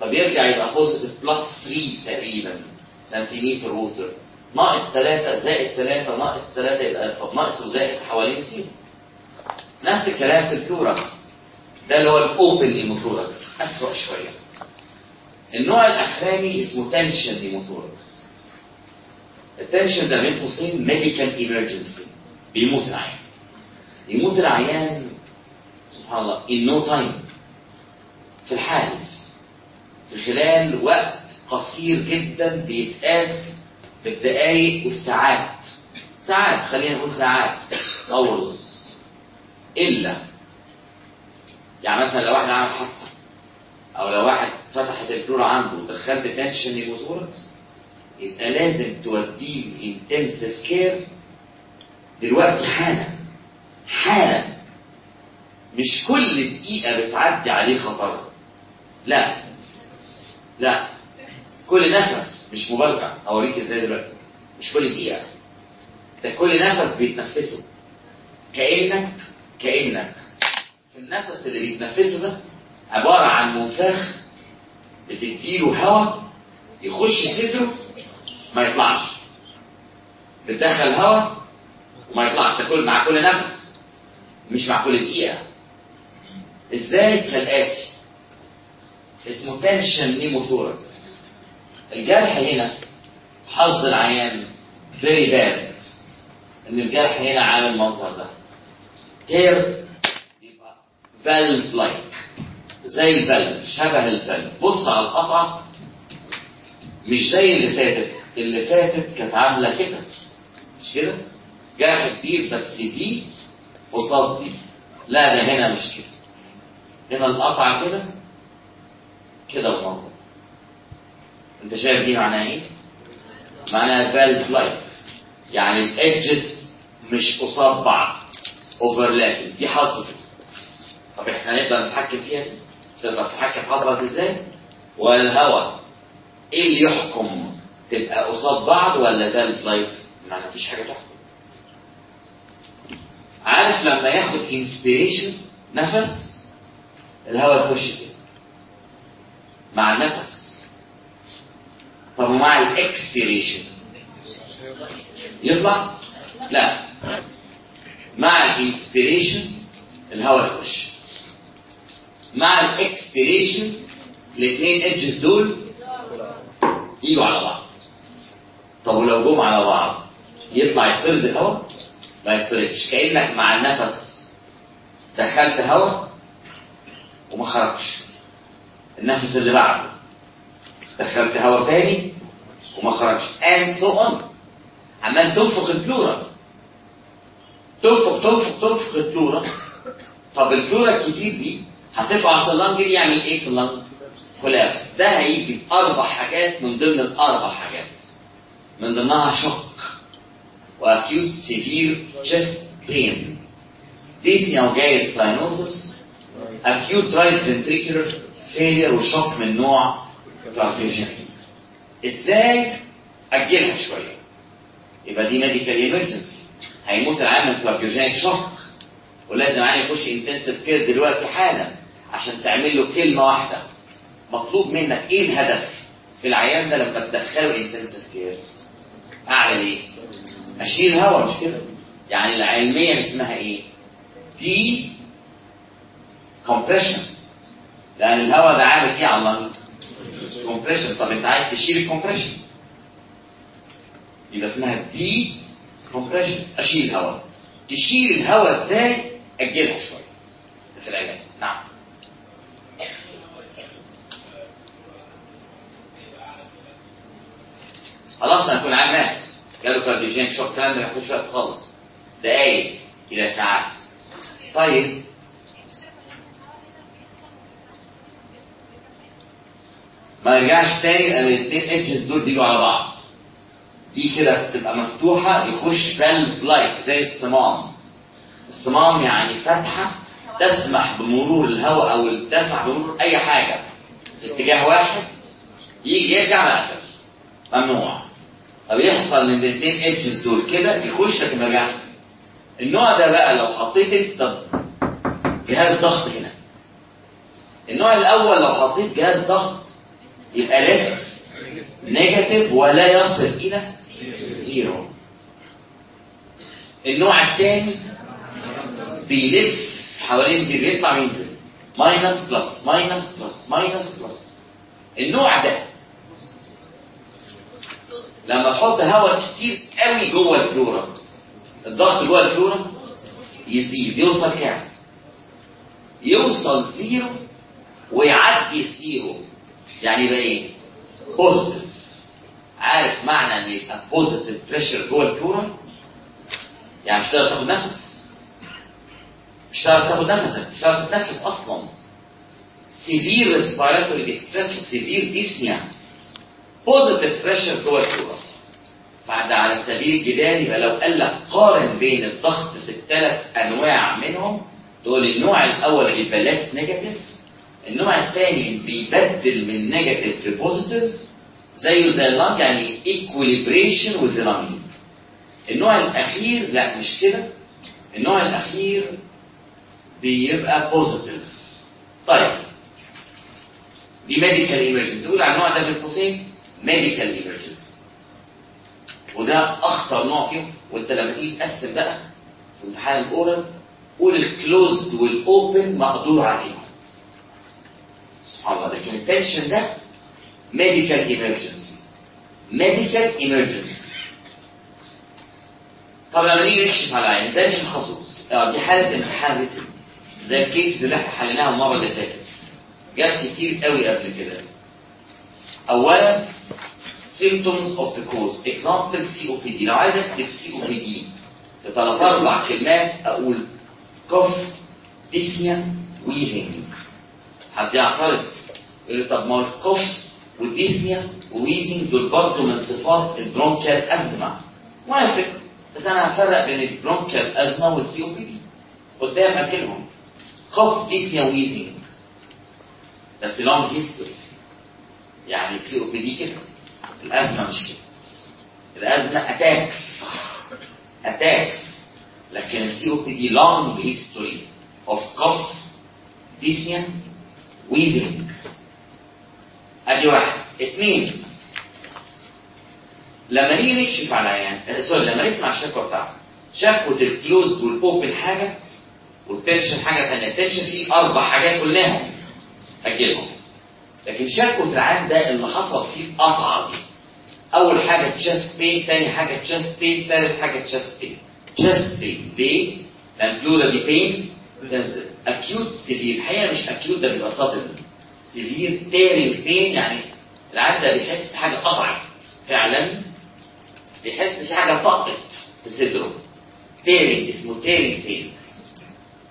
فبيرجع يبقى positive plus 3 تقريبا centimeter water ناقص 3 زائد 3 ناقص 3 يبقى طب ناقص وزائد حوالين zero نفس الكلام في ال pleura ده اللي هو ال open pneumothorax أسوأ شوية. النوع الأخراني اسمه tension pneumothorax ال tension ده بين قوسين medical emergency بيموت العيان. يموت العيان سبحان الله in no time. في الحال خلال وقت قصير جدا بيتقاس بالدقايق والساعات. ساعات خلينا نقول ساعات. Hours إلا يعني مثلا لو واحد عمل حادثة أو لو واحد فتحت ال pleura عنده ودخلت tension pneumothorax يبقى لازم توديه intensive care. دلوقتي حالا حالا مش كل دقيقة بتعدي عليه خطر. لا. لا. كل نفس مش مبالغة. هوريك إزاي دلوقتي. مش كل دقيقة. ده كل نفس بيتنفسه. كأنك كأنك. في النفس اللي بيتنفسه ده عبارة عن منفاخ بتديله هواء يخش صدره ما يطلعش. بتدخل هواء وما يطلعش. ده كل مع كل نفس. مش مع كل دقيقة. إزاي كالآتي؟ اسمه tension pneumothorax الجرح هنا حظ العيان very bad إن الجرح هنا عامل المنظر ده. كير يبقى valve like زي ال valve شبه ال valve بص على القطعة مش زي اللي فاتت. اللي فاتت كانت عاملة كده. مش كده؟ جرح كبير بس دي قصاد دي لا ده هنا مش كده. هنا القطعة كده كده المنظر انت شايف دي معناها إيه؟ معناها valve like يعني ال edges مش قصاد بعض overlapping دي حصلت طب إحنا نقدر نتحكم فيها؟ تقدر تتحكم حصلت إزاي؟ والهواء إيه اللي يحكم؟ تبقى قصاد بعض ولا valve like ما فيش حاجة تحكم. عارف لما ياخد inspiration نفس الهواء يخش كده مع النفس طب ومع ال expiration. يطلع؟ لا. مع ال inspiration الهواء يخش. مع ال expiration الاثنين ايدجز دول يجوا على بعض. طب ولو جم على بعض يطلع يطرد الهواء؟ ما يطردش. كأنك مع النفس دخلت هواء وما خرجش. النفس اللي بعده دخلت هواء تاني وما خرجش. And so on. عمال تنفخ البلورا تنفخ تنفخ تنفخ البلورا طب ال pleura الكتير دي هترفع ال lung دي يعمل إيه في ال lung؟ collapse ده هيجي باربع حاجات من ضمن الأربع حاجات. من ضمنها shock و acute severe chest pain dyspnea وجايز cyanosis acute right ventricular failure و shock من نوع cardiogenic إزاي أجلها شوية؟ يبقى دي medical emergency هيموت العيان من cardiogenic shock. ولازم العيان يخش intensive care دلوقتي حالا عشان تعمل له كلمة واحدة. مطلوب منك إيه الهدف في العيان ده لما تدخله intensive care أعمل إيه؟ أشيل هواء مش كده؟ يعني علميا اسمها إيه؟ decompression لأن الهواء ده عامل إيه على ال lung compression طب أنت عايز تشيل ال compression يبقى اسمها decompression أشيل هواء تشيل الهواء إزاي؟ اجلها شوية. في العلاج. نعم. خلاص هنكون مات جاله cardiogenic shock الكلام ما ياخدش وقت خالص. دقايق إلى ساعات. طيب. ما يرجعش تاني لأن الاثنين edges دول بيجوا على بعض. دي كده بتبقى مفتوحة يخش valve like زي الصمام. الصمام يعني فتحة تسمح بمرور الهواء أو تسمح بمرور أي حاجة. في اتجاه واحد يجي يرجع مقفل ممنوع. طب يحصل من الاثنين edges دول كده يخش لكن ما يرجعش النوع ده بقى لو حطيت انت جهاز ضغط هنا. النوع الأول لو حطيت جهاز ضغط يبقى less negative ولا يصل إلى zero النوع الثاني بيلف حوالين zero يطلع وينزل minus plus minus plus minus plus النوع ده لما تحط هواء كتير قوي جوه ال pleura الضغط جوه ال pleura يزيد يوصل كام؟ يوصل zero ويعدي ال zero يعني يبقى إيه؟ positive عارف معنى إن يبقى positive pressure جوه ال pleura يعني مش هتقدر تاخد نفس. مش هتعرف تاخد نفسك. مش هتعرف تتنفس أصلا. severe respiratory distress و severe dyspnea positive pressure جوه ال pleura بعد على سبيل الجدال يبقى لو قال لك قارن بين الضغط في الثلاث أنواع منهم تقول النوع الأول بيبقى less negative النوع الثاني بيبدل من negative ل positive زيه زي ال lung يعني equilibration with lung النوع الأخير لا مش كده. النوع الأخير بيبقى positive طيب دي medical emergency تقول على النوع ده بين قوسين medical emergency وده أخطر نوع فيهم. وانت لما تيجي تقسم بقى في امتحان ال oral قول ال closed وال open مقدور عليهم. الله لكن ال tension ده medical emergency medical emergency طب لما نيجي نكشف على العيان إزاي نشخصه؟ آه دي حاله امتحان written زي ال case اللي إحنا حليناها المره اللي فاتت جت كتير قوي قبل كده اولا symptoms of the cause. Example COPD لو عايز اكتب COPD في ثلاث أربع كلمات أقول cough dyspnea wheezing. حد يعترض يقول لي طب ما ال cough وال dyspnea و wheezing دول برضه من صفات ال bronchial asthma موافق بس أنا هفرق بين ال bronchial asthma وال COPD قدام اكلهم cough dyspnea wheezing بس long history يعني ال COPD كده ال asthma مش كده ال asthma attacks attacks لكن ال COPD long history of cough dyspnea wheezing ادي واحد اثنين لما نيجي نكشف على عيان sorry لما نسمع الشكوى بتاعته شكوى ال closed وال open حاجة وال tension حاجة ثانية ال tension فيه أربع حاجات قلناهم. اجلهم لكن شكوى العيان ده اللي حصل فيه القطعه دي. أول حاجة chest pain تاني حاجة chest pain تالت حاجة chest pain chest pain ليه؟ لأن ال pleura دي pain acute severe الحقيقة مش acute ده بيبقى sudden severe tearing pain يعني العيان ده بيحس حاجة قطعت فعلا بيحس في حاجة طقت في صدره. tearing اسمه tearing pain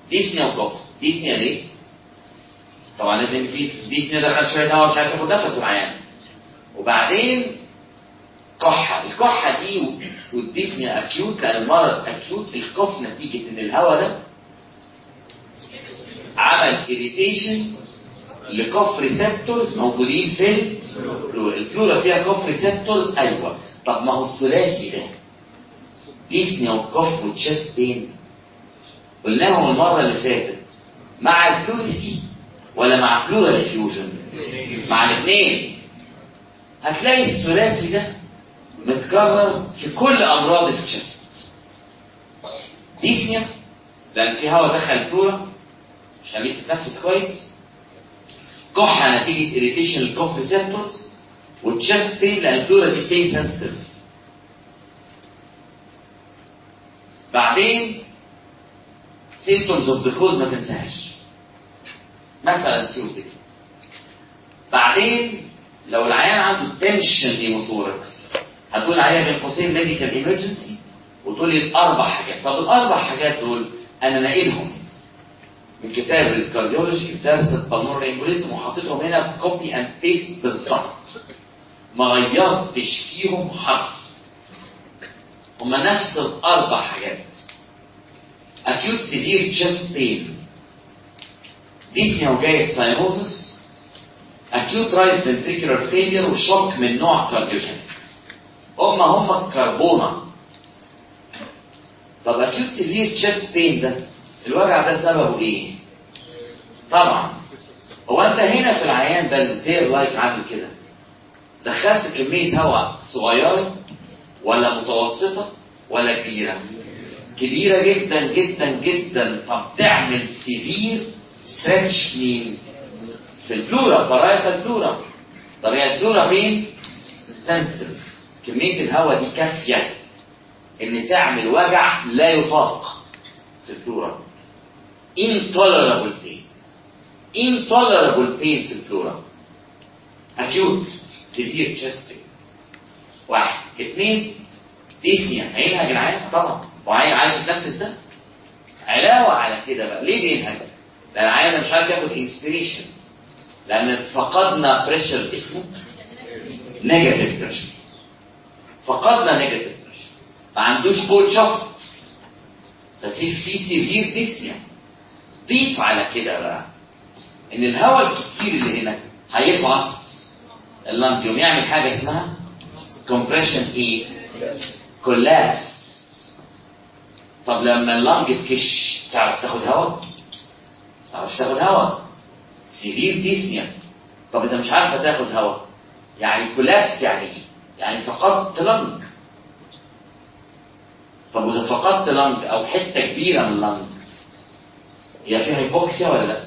dyspnea و cough dyspnea ليه؟ طبعا لازم في dyspnea دخل شوية هواء مش عارف ياخد نفسه العيان. وبعدين كحة. الكحة دي وال dyspnea acute لأن المرض acute ال cough نتيجة إن الهواء ده عمل irritation ل cough receptors موجودين في ال pleura فيها cough receptors أيوه. طب ما هو الثلاثي ده؟ dyspnea و cough و chest pain. قلناهم المرة اللي فاتت. مع ال pleurisy ولا مع pleural effusion مع الاثنين. هتلاقي الثلاثي ده متكرر في كل أمراض ال chest dyspnea لأن في هواء دخل ال pleura مش خليك تتنفس كويس. كحه نتيجه irritation ال cough receptors وال chest pain لأن ال pleura دي pain sensitive بعدين symptoms of the cause ما تنساهاش. مثلا سيوتك بعدين لو العيان عنده tension pneumothorax هتقول عليها بين قوسين medical emergency وتقول لي الأربع حاجات. طب الأربع حاجات دول أنا ناقلهم. من كتاب ال cardiology درس ال pulmonary embolism وحاططهم هنا copy and paste بالظبط. ما غيرتش فيهم حرف. هما نفس الأربع حاجات. Acute severe chest pain. Dyspnea و cyanosis acute right ventricular failure و shock من نوع cardiogenic هم هم الكربونة. طب acute severe chest pain ده الوجع ده سببه إيه؟ طبعا هو أنت هنا في العيان ده ال air leak عامل كده دخلت كمية هواء صغيرة ولا متوسطة ولا كبيرة؟ كبيرة جدا جدا جدا طب تعمل severe stretch مين؟ في ال pleura parietal ال pleura طب هي البلورا فين؟ سنسيتيف كمية الهواء دي كافية إن تعمل وجع لا يطاق في البلورا intolerable pain. Intolerable pain في البلورا acute severe chest pain. واحد اثنين ديسنيا هينهج العيان طبعا. وعايز عايز يتنفس ده. علاوة على كده بقى. ليه بينهج؟ لأن العيان مش عارف ياخد inspiration لأن فقدنا pressure اسمه negative pressure فقدنا negative pressure ما عندوش pull شفط فسيب في severe dyspnea ضيف على كده بقى. إن الهواء الكتير اللي هنا هيفعص ال lung يوم يعمل حاجة اسمها compression إيه collapse طب لما ال lung تكش تعرف تاخد هواء تعرف تاخد هواء severe dyspnea طب إذا مش عارفة تاخد هواء يعني collapse يعني إيه؟ يعني فقدت lung طب وإذا فقدت lung أو حتة كبيرة من ال lung هي فيها hypoxia ولا لا؟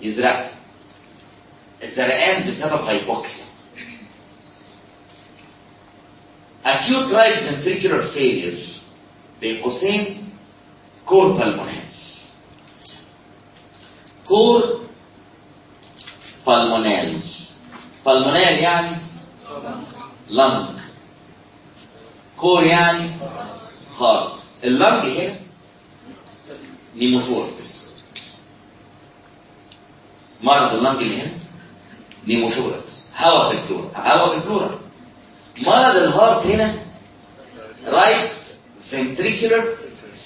يزرق الزرقان بسبب hypoxia. Acute right ventricular failure بين قوسين cor pulmonale cor pulmonale pulmonale يعني lung cor يعني heart ال lung هنا pneumothorax مرض ال lung اللي هنا pneumothorax هواء في ال pleura هواء في ال pleura مرض ال heart هنا right ventricular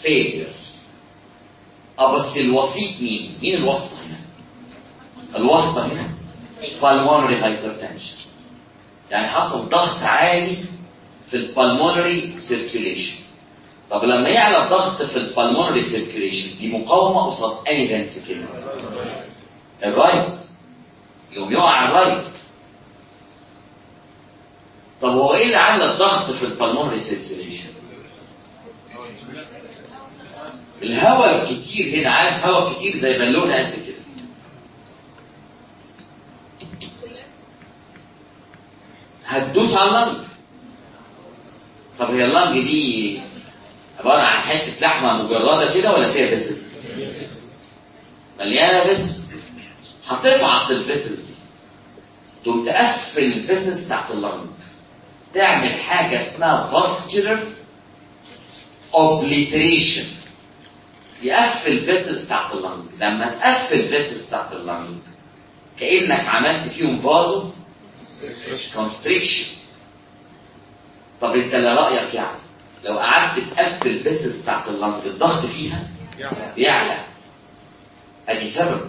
failure. آه بس الوسيط مين؟ مين الوسطى هنا؟ الوسطى هنا pulmonary hypertension. يعني حصل ضغط عالي في ال pulmonary circulation. طب لما يعلى الضغط في ال pulmonary circulation دي مقاومة قصاد أي ventricle ال right يقوم يقع ال right طب هو إيه اللي على الضغط في ال pulmonary circulation الهواء الكتير هنا عارف هواء كتير زي بالونه قد كده. هتدوس على ال lung. طب هي ال lung دي عبارة عن حتة لحمة مجردة كده ولا فيها vessel مليانة vessel هتفعص ال vessels دي تقوم تقفل ال vessels تحت ال lung تعمل حاجة اسمها vascular obliteration. يقفل vessels تحت ال lung لما تقفل vessels تحت ال lung كأنك عملت فيهم vasoconstriction طب انت إيه رأيك يعني. لو قعدت تقفل vessels تحت ال lung الضغط فيها يعلى أدي سبب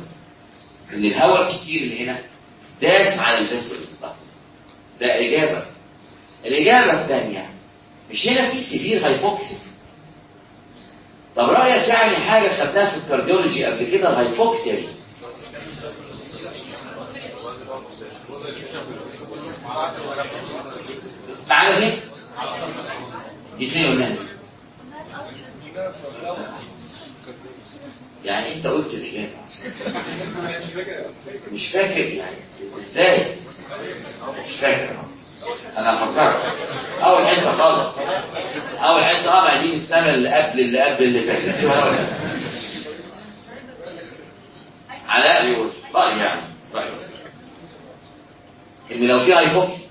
إن الهواء الكتير اللي هنا داس على ال vessels ده. ده إجابة. الإجابة الثانية مش هنا في severe hypoxia طب رأيك يعني حاجة خدناها في ال cardiology قبل كده ال hypoxia دي؟ تعالى ليه؟ فين قلنا يعني انت قلت الاجابه مش فاكر يعني إزاي مش فاكر أنا فكرت اول حصه خالص اول حصه آه بعدين السنة اللي قبل اللي قبل اللي فاتت علاء بيقول راي يعني راي ان لو في hypoxia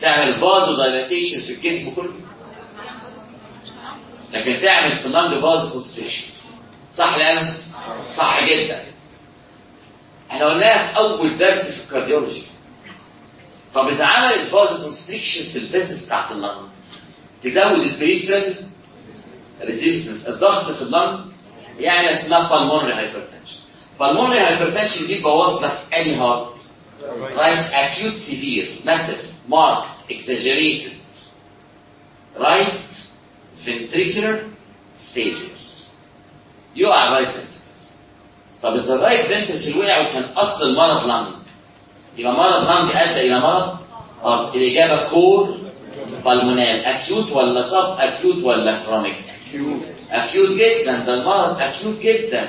تعمل vasodilatation في الجسم كله. لكن تعمل في ال lung vasoconstriction صح الان صح جدا. إحنا قلناها في أول درس في ال cardiology طب اذا عمل ال vasoconstriction في ال vessels بتاعت ال lung. تزود ال peripheral resistance الضغط في ال lung. يعني اسمها pulmonary hypertension pulmonary hypertension دي تبوظ لك any heart right? Acute severe. Massive. Marked exaggerated right ventricular failure. يقع right ventricle طب إذا ال right ventricle وقع وكان أصل المرض lung يبقى مرض lung أدى إلى مرض heart الاجابه cor pulmonale acute ولا subacute ولا chronic acute جدا. ده المرض acute جدا.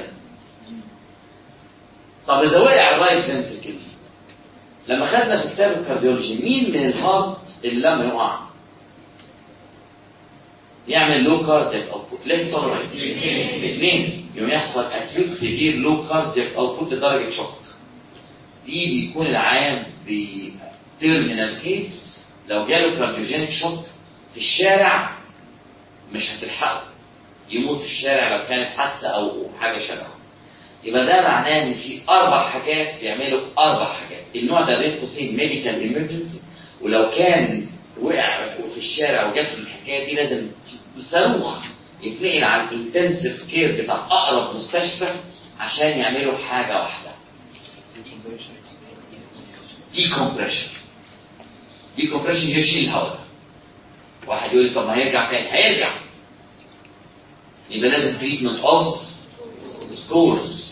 طب إذا وقع ال right ventricle لما خدنا في كتاب ال cardiology مين من ال heart اللي لما يقع؟ يعمل low cardiac output left ولا right الاثنين يوم يحصل acute severe low cardiac output لدرجة shock. دي بيكون العيان ب terminal case لو جاله cardiogenic shock في الشارع مش هتلحقه. يموت في الشارع لو كانت حادثة أو حاجة شبهه يبقى ده معناه إن في أربع حاجات بيعملوا أربع حاجات. النوع ده بين قوسين medical emergency ولو كان وقع في الشارع وجات له الحكاية دي لازم بصاروخ يتنقل على ال intensive care بتاع أقرب مستشفى عشان يعملوا حاجة واحدة. decompression decompression يشيل الهواء واحد يقول لي طب ما هيرجع تاني. هيرجع. يبقى لازم treatment of course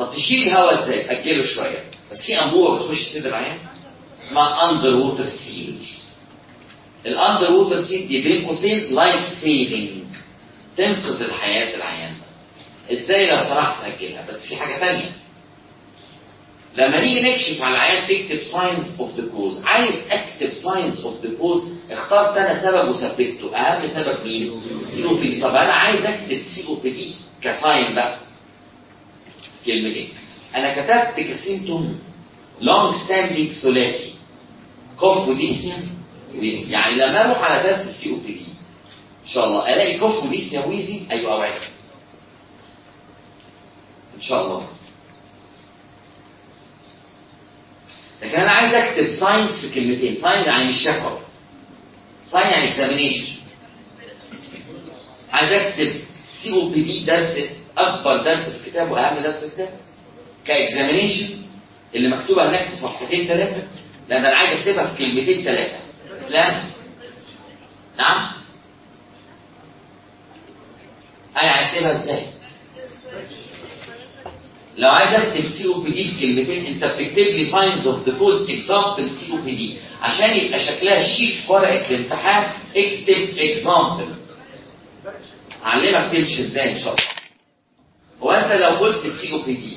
طب تشيل الهواء إزاي؟ اجله شوية بس في انبوبه بتخش صدر العيان اسمها underwater seal ال underwater seal دي بين قوسين life saving تنقذ الحياة العيان إزاي لو سمحت اجلها بس في حاجة ثانية لما نيجي نكشف على العيان تكتب signs of the cause عايز اكتب signs of the cause اخترت أنا سبب وثبته اهم سبب مين COPD طب أنا عايز اكتب COPD ك sign بقى كلمتين. أنا كتبت ك symptom long standing ثلاثي. cough و dyspnea يعني لما أروح على درس ال COPD إن شاء الله. ألاقي cough و dyspnea و wheeze. أيوه أوعدك. إن شاء الله. لكن أنا عايز أكتب signs في كلمتين. sign يعني مش شفوي. sign يعني examination عايز أكتب COPD درس أكبر درس في الكتاب وأهم درس في الكتاب؟ ك examination. اللي مكتوبه هناك في صفحتين ثلاثة لأن أنا عايز أكتبها في كلمتين ثلاثة إسلام. نعم؟ أنا عايز اكتبها إزاي؟ لو عايز أكتب COPD في كلمتين أنت بتكتب لي signs of the cause example COPD عشان يبقى شكلها شيك في ورقة الامتحان اكتب example اعلمك تمشي إزاي إن شاء الله؟ هو انت لو قلت COPD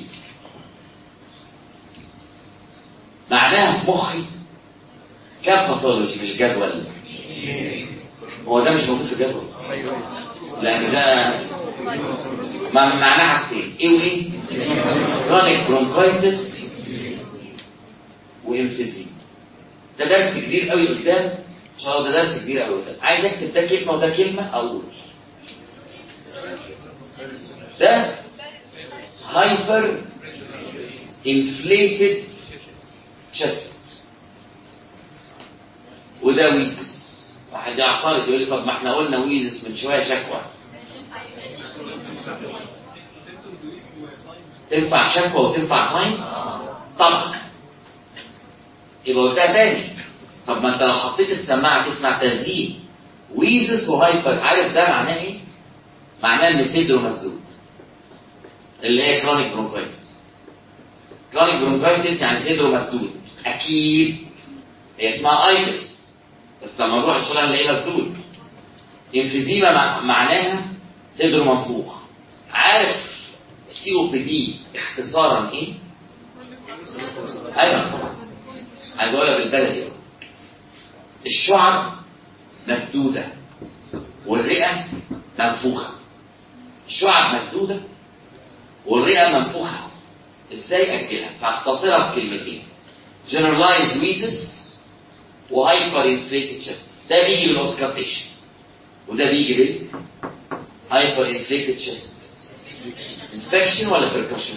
معناها في مخي كم pathology من الجدول. هو ده مش موجود في الجدول. لأن ده ما معناه حاجتين إيه وايه chronic bronchitis و emphysema ده درس كبير قوي قدام إن شاء الله ده درس كبير قوي قدام. عايز اكتب ده كلمة وده كلمة أقول ده hyperinflated chest وده wheezes واحد يعترض يقول لي طب ما إحنا قلنا wheezes من شوية شكوى. تنفع شكوى وتنفع sign طبعا. يبقى قلتها تاني. طب ما انت لو حطيت السماعة تسمع تزييق. wheezes و hyper عارف ده معناه إيه؟ معناه إن صدره مسدود اللي هي chronic bronchitis chronic bronchitis يعني صدره مسدود أكيد. هي اسمها itis. بس لما نروح إن شاء مسدود emphysema مع- معناها صدره منفوخ. عارف COPD اختصارا إيه؟ أيوه. طبعا عايز أقولها بالبلدي. أهو. الشعب مسدودة والرئة منفوخة. الشعب مسدودة والرئة منفوخة. إزاي اجلها فأختصرها في كلمتين. Generalized wheezes و hyperinflated chest. ده بيجي بال auscultation وده بيجي بال hyperinflated chest. Inspection ولا percussion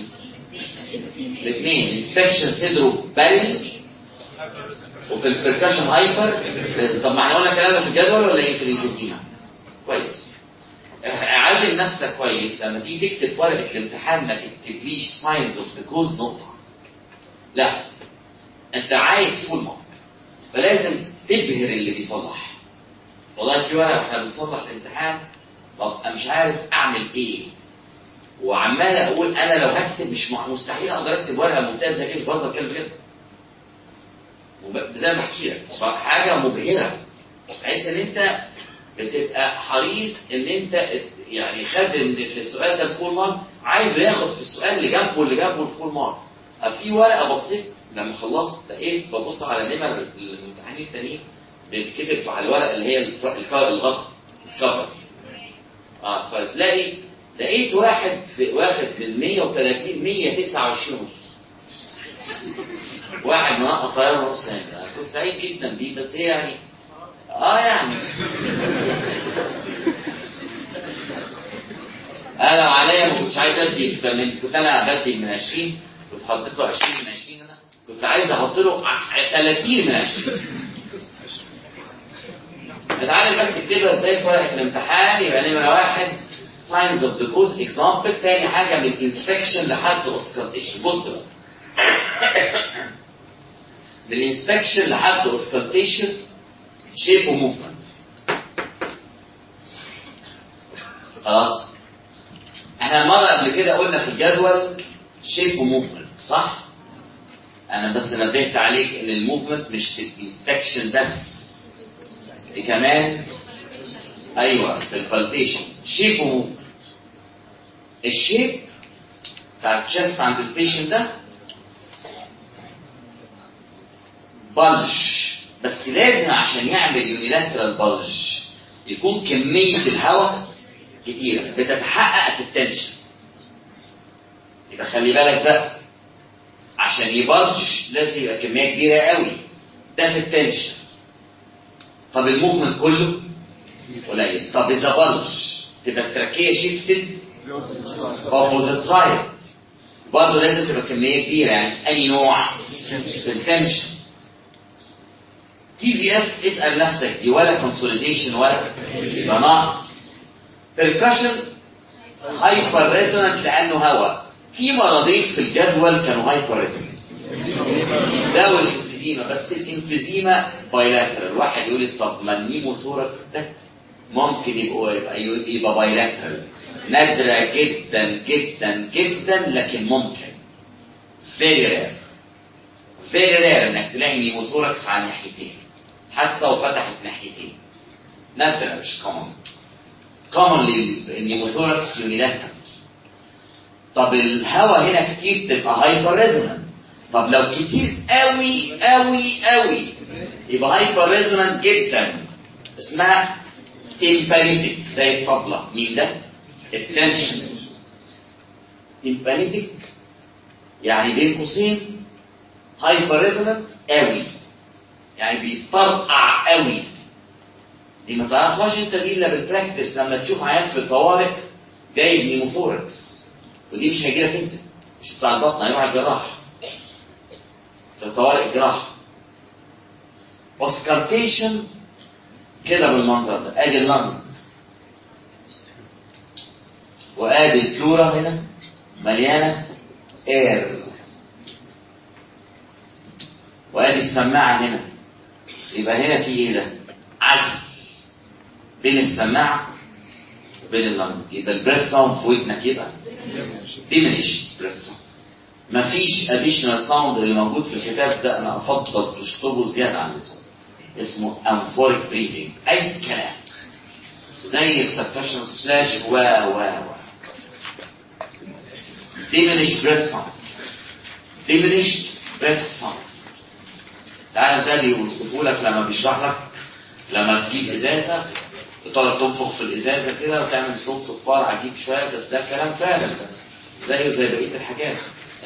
الاثنين. Inspection صدره barrel وفي ال percussion hyper طب ما إحنا قلنا الكلام ده في الجدول ولا إيه في ال emphysema؟ كويس. علم نفسك كويس لما تيجي تكتب ورقة الامتحان ما تكتبليش signs of the cause نقطة. لا. انت عايز full mark فلازم تبهر اللي بيصلح. والله في ورقة إحنا بنصلح الامتحان طب أنا مش عارف أعمل إيه؟ وعمال أقول أنا لو هكتب مش مستحيل أقدر أكتب ورقة ممتازة كده بهزر كده وب- زي ما بحكي لك حاجة مبهرة. بحيث إن أنت بتبقى حريص إن أنت يعني خادم في السؤال ده الفول مارك عايزه ياخد في السؤال اللي جنبه اللي جنبه الفول مارك في ورقة بسيط لما خلصت لقيت ببص على نمر الامتحانين التانيين بتتكتب على الورقة اللي هي الغطا الكفر أه فتلاقي لقيت واحد في واخد من 130 129 ونص واحد منقط طيارة ونص أنا كنت سعيد جدا بيه بس هي يعني آه يعني. أنا لو عليا ما كنتش عايز أدي كنت أنا بدي من 20 كنت حطيت له 20 من 20 أنا. كنت عايز أحط له ع- 30 من 20 اتعلم بس تكتبها إزاي في ورقه الامتحان يبقى نمرة واحد. Signs of the cause example. تاني حاجة من inspection لحد auscultation. بص بقى. من inspection لحد auscultation. Shape و movement خلاص؟ إحنا مرة قبل كده قلنا في الجدول shape و movement صح؟ أنا بس نبهت عليك إن ال movement مش في ال inspection بس. دي كمان؟ أيوه في ال palpation shape و movement ال shape بتاع ال chest عند ال patient ده bulge بس لازم عشان يعمل unilateral bulge يكون كمية الهواء كتيرة بتتحقق في ال tension. يبقى خلي بالك بقى عشان ي bulge لازم يبقى كمية كبيرة قوي. ده في ال tension. طب ال movement كله؟ قليل. طب إذا bulge تبقى ال trachea shifted opposite side برضه لازم تبقى كمية كبيرة يعني في أي نوع؟ في ال tension. TVF اسأل نفسك دي ولا consolidation ولا يبقى ناقص percussion hyperresonant لأنه هواء في مرضين في الجدول كانوا hyperresonant ده وال emphysema. بس ال emphysema bilateral واحد يقول لي طب ما ال pneumothorax ده ممكن يبقى يبقى, يبقى bilateral نادرة جدا جدا جدا لكن ممكن. Very rare. Very rare إنك تلاقي pneumothorax على ناحيتين. حاسة وفتحت ناحيتين. نادرة مش common. Common ال pneumothorax unilateral طب الهواء هنا كتير تبقى hyper resonant طب لو كتير قوي قوي قوي يبقى hyper resonant جدا. اسمها tympanitic زي الطبلة. مين ده؟ ال tension. tympanitic يعني بين قوسين. hyper resonant قوي. يعني بيطرقع قوي. دي ما تعرفهاش انت دي الا بال practice لما تشوف عيان في الطوارئ جايب pneumothorax ودي مش هيجي لك انت. مش بتاع البطن هيروح الجراح. في الطوارئ جراح auscultation كده بالمنظر ده. آدي ال lung وآدي ال pleura هنا. مليانة air وآدي السماعة هنا. يبقى هنا في إيه ده؟ عزل بين السماعه وبين ال lung. يبقى ال breath sound في ودنك يبقى diminished breath sound مفيش additional sound اللي موجود في الكتاب ده أنا أفضل تشطبه زيادة عن اللزوم. اسمه amphoric breathing أي كلام. زي ال succussion splash و و و. diminished breath sound. diminished breath sound. تعالى ده اللي يوصفه لك لما بيشرح لك لما تجيب إزازة وتقعد تنفخ في الإزازة كده وتعمل صوت صفار عجيب شوية بس ده كلام فعلا. زيه زي بقية الحاجات.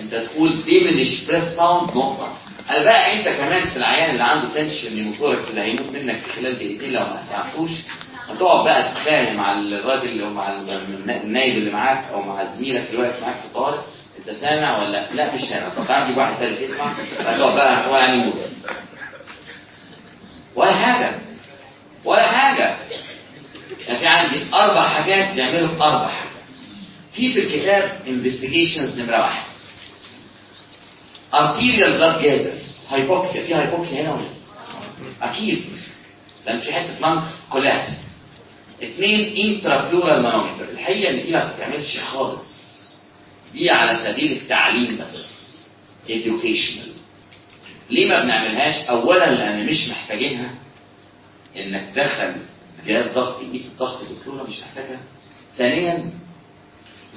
أنت تقول diminished breath sound نقطة. قال بقى أنت كمان في العيان اللي عنده tension pneumothorax اللي هيموت منك في خلال دقيقتين لو ما اسعفتوش هتقعد بقى تتخانق مع الراجل اللي مع النايب اللي معاك أو مع زميلك اللي واقف معاك في الطوارئ أنت سامع ولا لأ؟ مش سامع. طب نجيب واحد تالت يسمع هتقعد بقى هو يعني يموت. ولا حاجة. ولا حاجة. يعني في عندي أربع حاجات بيعملوا أربع حاجات. في في الكتاب investigations نمرة واحد. Arterial blood gases. hypoxia في hypoxia هنا ولا؟ أكيد. لأن في حتة lung collapse اثنين intrapleural manometer الحقيقة إن دي ما بتتعملش خالص. دي على سبيل التعليم بس. Educational. ليه ما بنعملهاش؟ اولا لأن مش محتاجينها. إنك تدخل جهاز ضغط يقيس الضغط دكتوره مش محتاجها. ثانيا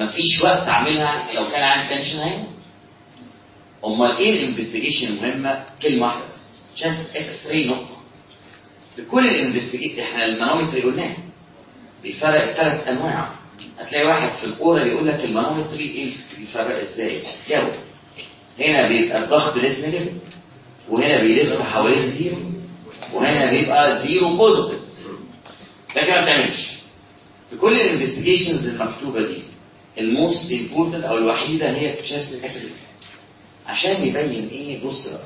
مفيش وقت اعملها لو كان عندي tension هيموت أمال إيه ال investigation المهمة؟ كلمة واحدة بس. chest x-ray نقطة. في كل ال investigation إحنا المانومتر قلناه. بيفرق ثلاث أنواع. هتلاقي واحد في ال oral يقول لك المانومتر إيه؟ بيفرق إزاي؟ جاوب. هنا بيبقى الضغط ليس negative وهنا بيلف حوالين zero وهنا بيبقى zero positive كده ما بتعملش. في كل ال investigations المكتوبة دي ال most important أو الوحيدة هي chest x عشان يبين إيه بص بقى.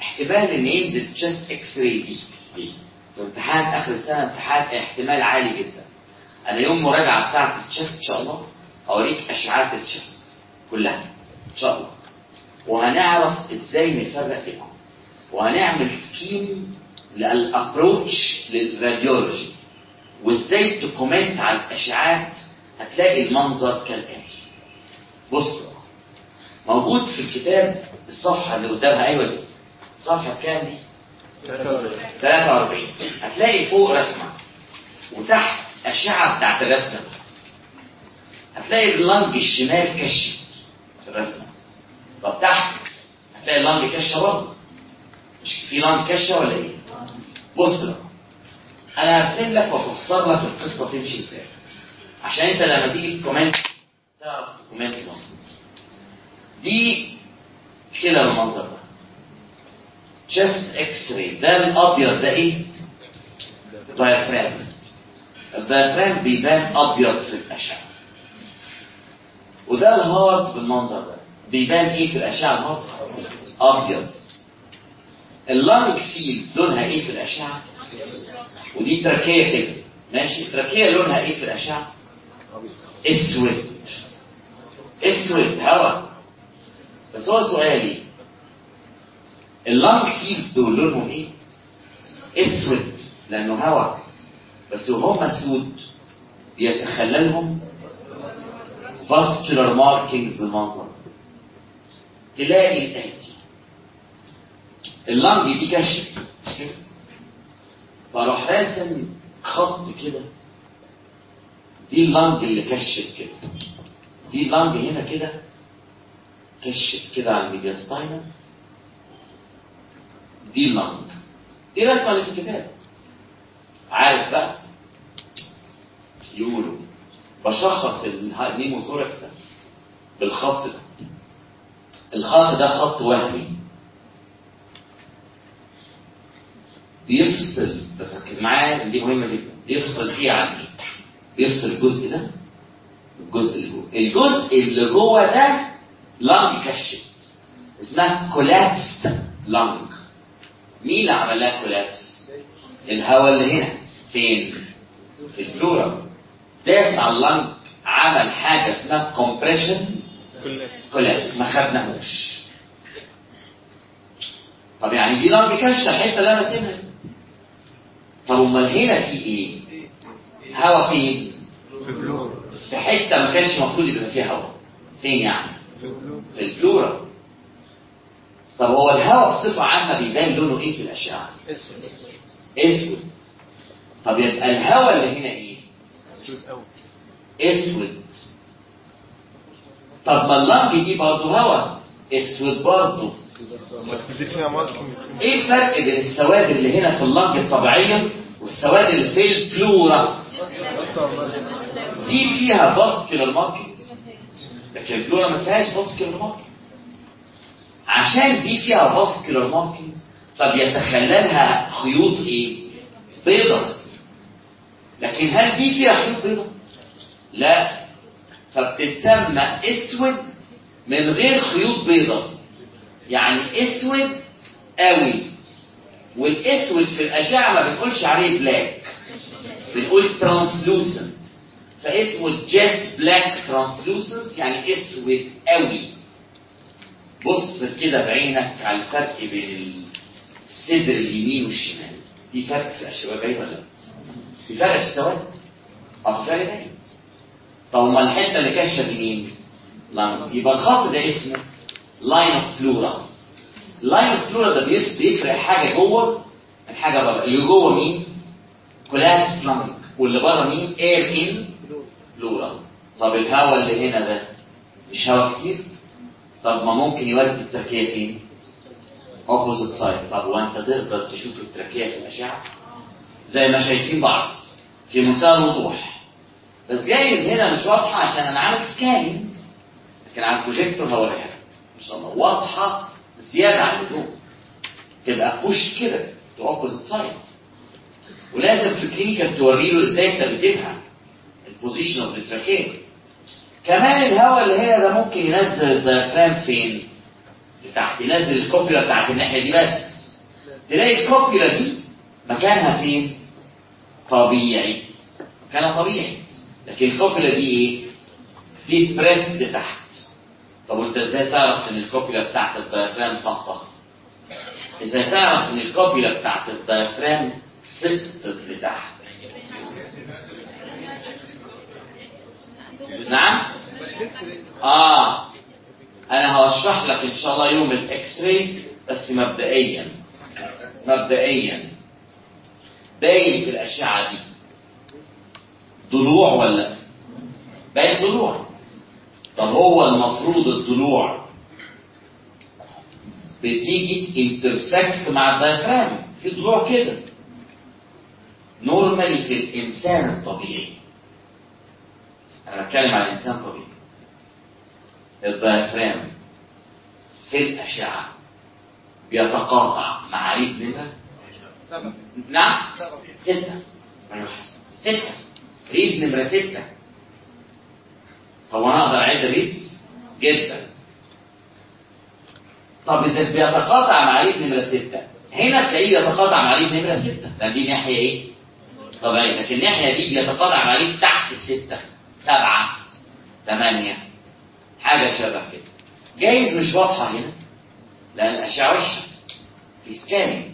احتمال إن ينزل chest x-ray دي. دي امتحان آخر السنة امتحان احتمال عالي جدا. أنا يوم المراجعه بتاعت ال chest إن شاء الله اوريك أشعاعات ال chest كلها إن شاء الله. وهنعرف إزاي نفرق بينهم وهنعمل scheme لل approach لل radiology. وازاي ت comment على الاشعاعات هتلاقي المنظر كالآتي. بص. موجود في الكتاب الصفحة اللي قدامها أيوه دي. صفحة كام دي؟ 43 هتلاقي فوق رسمة وتحت أشعة بتاعت الرسمة. هتلاقي ال lung الشمال كاشة في الرسمة. طب تحت هتلاقي ال lung كاشة برضه. مش في ولا إيه؟ بص بقى. أنا هرسم لك وأفسر لك القصة تمشي إزاي. عشان أنت لما تيجي ت comment تعرف ت comment مظبوط دي كده المنظر ده. Chest x-ray ده الأبيض ده إيه؟ diaphragm ال diaphragm بيبان أبيض في الأشعة. وده ال heart بالمنظر ده. بيبان إيه في الأشعة؟ ال heart؟ أبيض. ال lung field لونها إيه في الأشعة؟ ودي trachea كده. ماشي؟ trachea لونها إيه في الأشعة؟ اسود. اسود هواء بس هو سؤالي. ال lung fields دول لونهم إيه؟ اسود لأنه هواء بس وهم سود. بيتخللهم vascular markings بالمنظر تلاقي الآتي. ال lung دي كاشة؟ فاروح راسم خط كده. دي ال lung اللي كاشة كده. دي ال lung هنا كده. كشف كده على ال mediastinum دي ال lung دي رسمه اللي في الكتاب. عارف بقى؟ يقولوا. بشخص ال pneumothorax ده بالخط ده. الخط ده خط وهمي. بيفصل بس ركز معايا دي مهمة جدا. بيفصل إيه عن إيه؟ بيفصل الجزء ده الجزء اللي جوه. الجزء اللي جوه ده lung كشت اسمها collapsed lung مين اللي عمل لها collapse الهواء اللي هنا. فين؟ في ال pleura ال داس على ال lung عمل حاجة اسمها compression collapse ما خدناهوش. طب يعني دي lung كشة الحتة اللي أنا راسمها طب امال هنا في إيه؟ هوا فين؟ في في حتة ما كانش المفروض يبقى فيها هوا. فين يعني؟ في pleura في ال pleura طب هو الهواء بصفة عامة بيبان لونه إيه في الأشعة؟ أسود. اسود طب يبقى الهواء اللي هنا إيه؟ أسود. قوي اسود طب ما ال lung دي برضه هواء أسود برضه. إيه الفرق بين السواد اللي هنا في ال lung الطبيعية والسواد اللي في ال pleura دي فيها vascular markings لكن ال pleura ما فيهاش vascular markings عشان دي فيها vascular markings طب يتخللها خيوط إيه؟ بيضة. لكن هل دي فيها خيوط بيضة؟ لا. فبتتسمى أسود من غير خيوط بيضة. يعني اسود قوي. والاسود في الأشعة ما بنقولش عليه black بنقول translucent فاسمه jet black translucency يعني اسود قوي. بص كده بعينك على الفرق بين الصدر اليمين والشمال. في فرق في الأشعة باين ولا لأ؟ في فرق في السواد؟ آه فرق طب ما الحتة اللي كاشفه يمين يبقى الخط ده اسمه line of pleura line of pleura ده بيفرق حاجة جوه من حاجة بره. اللي جوه مين؟ collapsed lung واللي بره مين؟ air in pleura طب الهواء اللي هنا ده مش هواء كتير؟ طب ما ممكن يودي ال trachea فين؟ opposite side طب وانت تقدر تشوف ال trachea في الأشعة؟ زي ما شايفين بعض. في منتهى الوضوح. بس جايز هنا مش واضحة عشان أنا عامل scanning لكن على البروجيكتور هوريها إن شاء الله واضحه زيادة عن اللزوم. تبقى push كده to opposite side ولازم في ال clinical توري له إزاي أنت بتفهم ال position of the كمان الهواء اللي هنا ده ممكن ينزل ال diaphragm فين؟ لتحت ينزل ال copula بتاعت الناحية دي بس. تلاقي ال copula دي مكانها فين؟ طبيعي. مكانها طبيعي. لكن ال copula دي إيه؟ دي pressed لتحت. طب وانت إزاي تعرف ان ال copula بتاعت ال diaphragm ساقطه؟ إزاي تعرف ان ال copula بتاعت ال diaphragm سقطت لتحت؟ نعم؟ آه أنا هشرح لك إن شاء الله يوم ال X-ray بس مبدئيا مبدئيا باين في الأشعة دي ضلوع ولا لا؟ باين ضلوع طب هو المفروض الضلوع بتيجي intersect مع ال diaphragm في ضلوع كده. normally في الإنسان الطبيعي. أنا بتكلم عن الإنسان الطبيعي. ال diaphragm في الأشعة بيتقاطع مع rib نمره نعم. ستة. ستة. rib نمرة ستة. طب أنا أقدر اعد ribs جدا. طب إذا بيتقاطع مع rib نمرة ستة هنا تلاقيه بيتقاطع مع rib نمرة ستة. لأن دي ناحية إيه؟ طبيعية. لكن الناحية دي بيتقاطع مع rib تحت الستة سبعة ثمانية حاجة شبه كده. جايز مش واضحة هنا لأن الأشعة وحشة. في scanning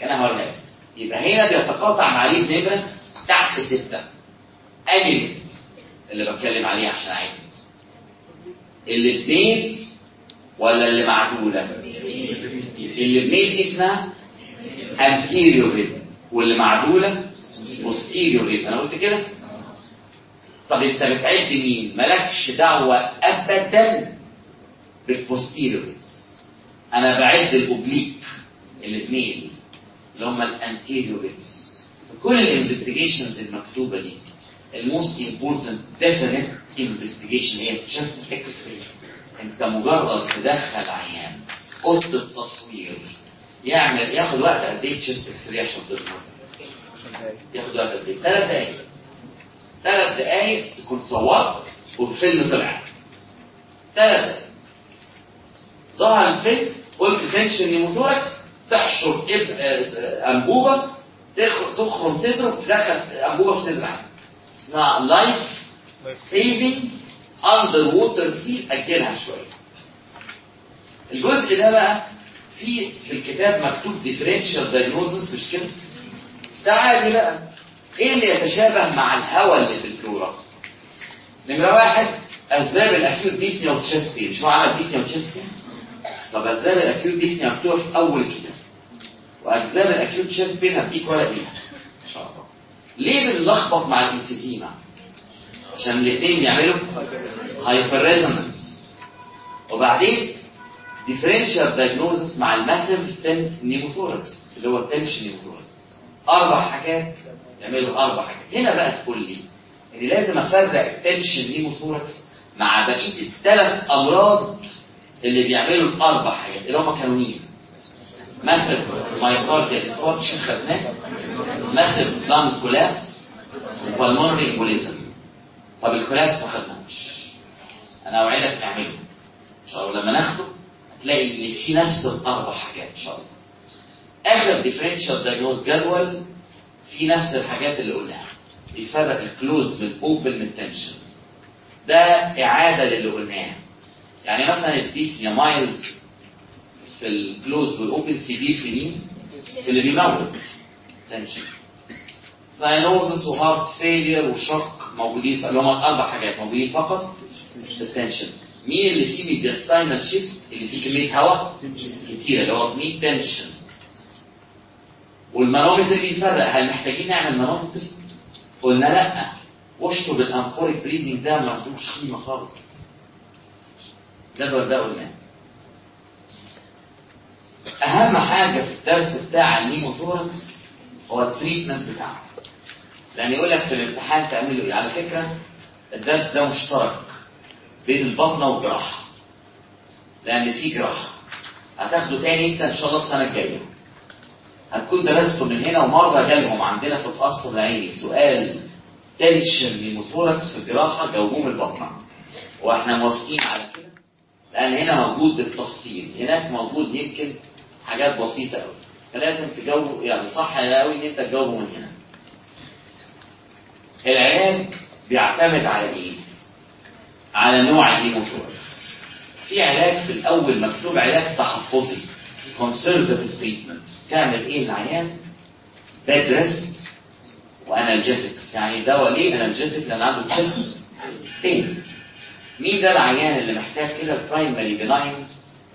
كان هقولها. يبقى هنا بيتقاطع مع rib نمرة تحت ستة. أنهي اللي بتكلم عليه عشان أعد اللي بميل ولا اللي معدولة؟ اللي بميل دي اسمها anterior rib. واللي معدولة posterior rib. أنا قلت كده؟ طب أنت بتعد مين؟ مالكش دعوة ابدا بال posteriors أنا بعد ال oblique اللي اللي هم ال anterior ribs كل ال investigations المكتوبة دي ال most important definite investigation هي chest X-ray أنت مجرد تدخل عيان اوضه التصوير. يعمل ياخد وقت قد إيه chest X-ray عشان تظهر؟ ياخد وقت قد إيه؟ ثلاث دقايق. ثلاث دقايق تكون صورت والفيلم طلع. ثلاث دقايق. ظهر الفيلم قلت tension pneumothorax تحشر إب... آه، أنبوبة تخ- تخرم صدره تدخل أنبوبة في صدر عيان اسمها life saving under water seal اجلها شوية الجزء ده بقى في في الكتاب مكتوب differential diagnosis مش كده؟ ده عادي بقى. إيه اللي يتشابه مع الهواء اللي في البلورا؟ نمرة واحد أسباب ال acute dyspnea و chest pain شو عمل dyspnea و chest pain طب أسباب ال acute dyspnea مكتوبة في أول الكتاب وأسباب ال acute chest pain هديك ورق بيها. ليه بنلخبط مع ال emphysema؟ عشان الاثنين يعملوا hyper resonance وبعدين differential diagnosis مع ال massive ten pneumothorax اللي هو ال tension pneumothorax أربع حاجات يعملوا أربع حاجات. هنا بقى تقول لي إن لازم أفرق ال tension pneumothorax مع بقية الثلاث أمراض اللي بيعملوا الأربع حاجات اللي هم كانوا مين؟ massive myocardial infarction خدناه massive lung collapse و pulmonary embolism طب ال collapse ما خدناهوش أنا أوعدك نعمله إن شاء الله لما ناخده هتلاقي إن في نفس الأربع حاجات إن شاء الله. آخر differential diagnosis جدول في نفس الحاجات اللي قلناها. بيفرق ال closed من ال open من ال tension ده إعادة للي قلناه يعني مثلا ال dyspnea mild في ال closed وال open severe في مين؟ في اللي بيموت. tension cyanosis و heart failure و shock موجودين اللي هم الاربع حاجات موجودين فقط. في ال tension مين اللي فيه mediastinal shift اللي فيه كمية هواء كتيرة اللي هو مين tension وال manometer بيفرق هل محتاجين نعمل مانومتر؟ قلنا لأ. واشطب ال amphoric breathing ده ما عندوش قيمة خالص. الجدول ده قلناه. أهم حاجة في الدرس بتاع ال pneumothorax هو ال treatment بتاعه. لأن يقول لك في الامتحان تعملوا إيه؟ على فكرة الدرس ده مشترك بين البطنة والجراحة. لأن في جراحة. هتاخده تاني أنت إن شاء الله السنة الجاية. هتكون درسته من هنا ومره جالهم عندنا في القصر العيني. سؤال tension pneumothorax في الجراحة جاوبوه من البطنة. وإحنا موافقين على كده؟ لأن هنا موجود بالتفصيل هناك موجود يمكن حاجات بسيطة قوي فلازم تجاوبه يعني صح قوي إن أنت تجاوبه من هنا. العلاج بيعتمد على إيه؟ على نوع ال pneumothorax في علاج في الأول مكتوب علاج تحفظي conservative treatment. تعمل إيه العيان bed rest و analgesics يعني دواء ليه analgesic لأن عنده chest pain مين ده العيان اللي محتاج كده ال primary benign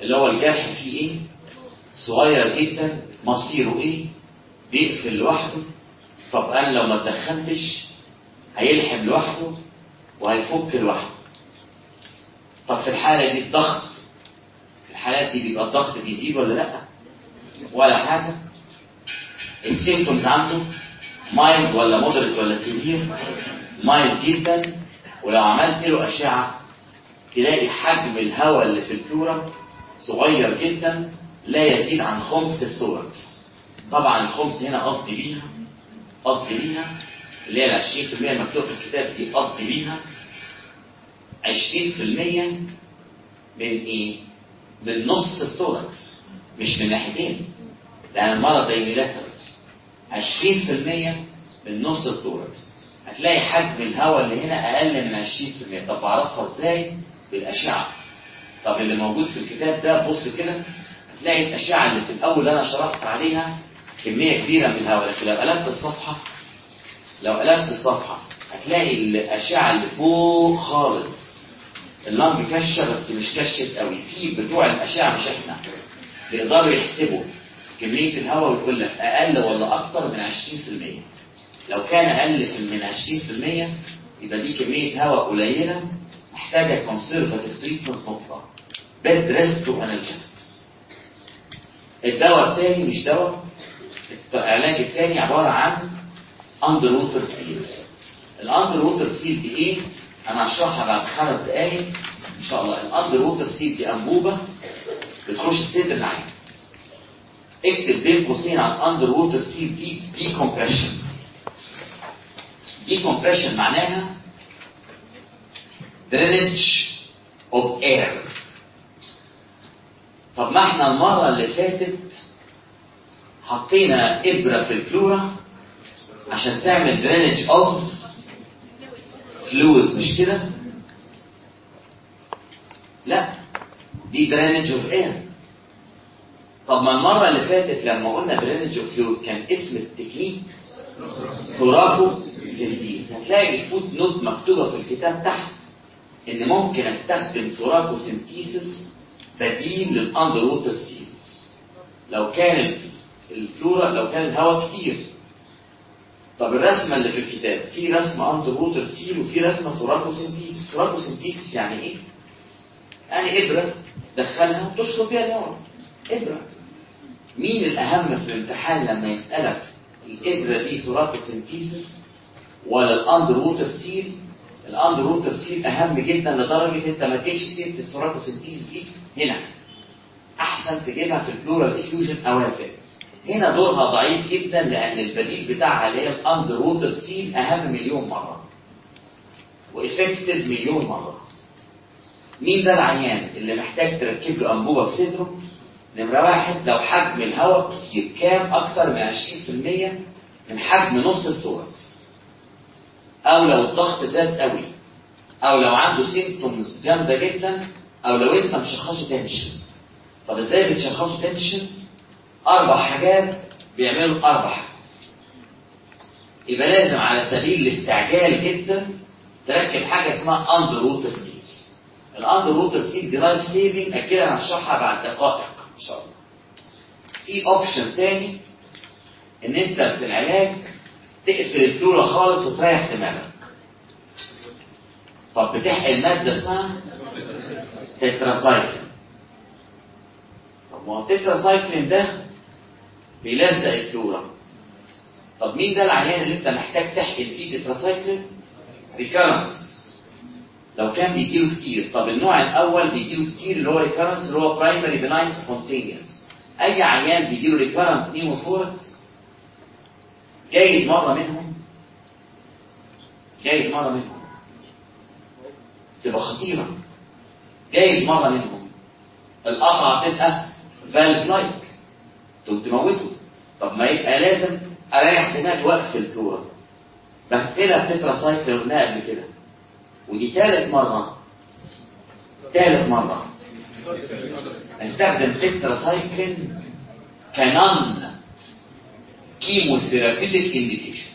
اللي هو الجرح فيه إيه؟ صغير جدا مصيره إيه؟ بيقفل لوحده. طب أنا لو ما اتدخلتش هيلحم لوحده وهيفك لوحده. طب في الحالة دي الضغط في الحالات دي بيبقى الضغط بيزيد ولا لأ؟ ولا حاجة. ال symptoms عنده mild ولا moderate ولا severe mild جدا. ولو عملت له أشعة تلاقي حجم الهواء اللي في البلورا صغير جدا. لا يزيد عن خمس ال thorax طبعا الخمس هنا قصدي بيها قصدي بيها اللي هي ال 20% المكتوبة في الكتاب دي قصدي بيها. 20% من إيه؟ من نص ال thorax مش من ناحيتين. لأن المرض unilateral 20% من نص ال thorax هتلاقي حجم الهواء اللي هنا أقل من 20% طب أعرفها إزاي؟ بالأشعة. طب اللي موجود في الكتاب ده بص كده. هتلاقي الأشعة اللي في الأول أنا شرحت عليها كمية كبيرة من الهواء لكن لو قلبت الصفحة. لو قلبت الصفحة هتلاقي الأشعة اللي فوق خالص. ال lung كاشة بس مش كشت قوي. في بتوع الأشعة مش إحنا. بيقدروا يحسبوا كمية الهواء ويقول لك أقل ولا أكتر من 20% لو كان أقل من 20% يبقى دي كمية هواء قليلة محتاجة conservative treatment نقطة rest to analgesics. الدواء التاني مش دواء العلاج الثاني عبارة عن under water seal ال under water seal دي إيه؟ أنا هشرحها بعد خمس دقائق إن شاء الله. ال under water seal دي أنبوبة بتخش صدر العيان اكتب بين قوسين على ال under water seal دي decompression decompression معناها drainage of air. طب ما إحنا المرة اللي فاتت حطينا إبرة في البلورة عشان تعمل drainage of fluid مش كده؟ لا دي drainage of air طب ما المرة اللي فاتت لما قلنا drainage of fluid كان اسم ال technique thoracocentesis هتلاقي ال footnote مكتوبة في الكتاب تحت إن ممكن أستخدم thoracocentesis بديل لل under water seal لو كان ال pleura لو كان الهواء كتير. طب الرسمة اللي في الكتاب في رسمة under water seal وفي centesis thoracocentesis يعني إيه؟ يعني إبرة دخلها وتشرب بيها الهواء. إبرة. مين الأهم في الامتحان لما يسألك الإبرة دي thoracocentesis ولا ال under water seal ال under water seal أهم جدا لدرجة أنت ما تجيبش سيرة ال thoracocentesis دي. هنا. أحسن تجيبها في ال pleural effusion أوافق. هنا دورها ضعيف جدا لأن البديل بتاعها اللي هي ال under water seal أهم مليون مرة. و effective مليون مرة. مين ده العيان اللي محتاج تركب له أنبوبة في صدره؟ نمرة واحد لو حجم الهواء كتير كام؟ أكثر من 20% من حجم نص ال thorax أو لو الضغط زاد قوي. أو لو عنده symptoms جامدة جدا أو لو أنت مشخصه tension. طب إزاي بتشخصه tension؟ أربع حاجات بيعملوا أربع حاجات. يبقى لازم على سبيل الاستعجال جدا تركب حاجة اسمها under water seal ال under water seal دي life saving أكيد أنا هشرحها بعد دقائق إن شاء الله. في option تاني إن أنت في العلاج تقفل ال pleura خالص وتريح دماغك. طب بتحقن مادة اسمها تتراسايكلين طب ما هو التتراسايكلين ده بيلزق ال pleura طب مين ده العيان اللي انت محتاج تحقن فيه tetracycline recurrence لو كان بيجيله كتير. طب النوع الأول بيجيله كتير اللي هو recurrence اللي هو primary benign spontaneous أي عيان بيجيله recurrent pneumothorax جايز مرة منهم؟ جايز مرة منهم. تبقى خطيرة. جايز مرة منهم. القطعه تبقى valve like تقوم تموته. طب ما يبقى لازم أريح دماغي واقفل ال pleura بقفلها بتتراسايكل قلناها قبل كده. ودي ثالث مرة. ثالث مرة. استخدم tetracycline ك non chemotherapeutic indication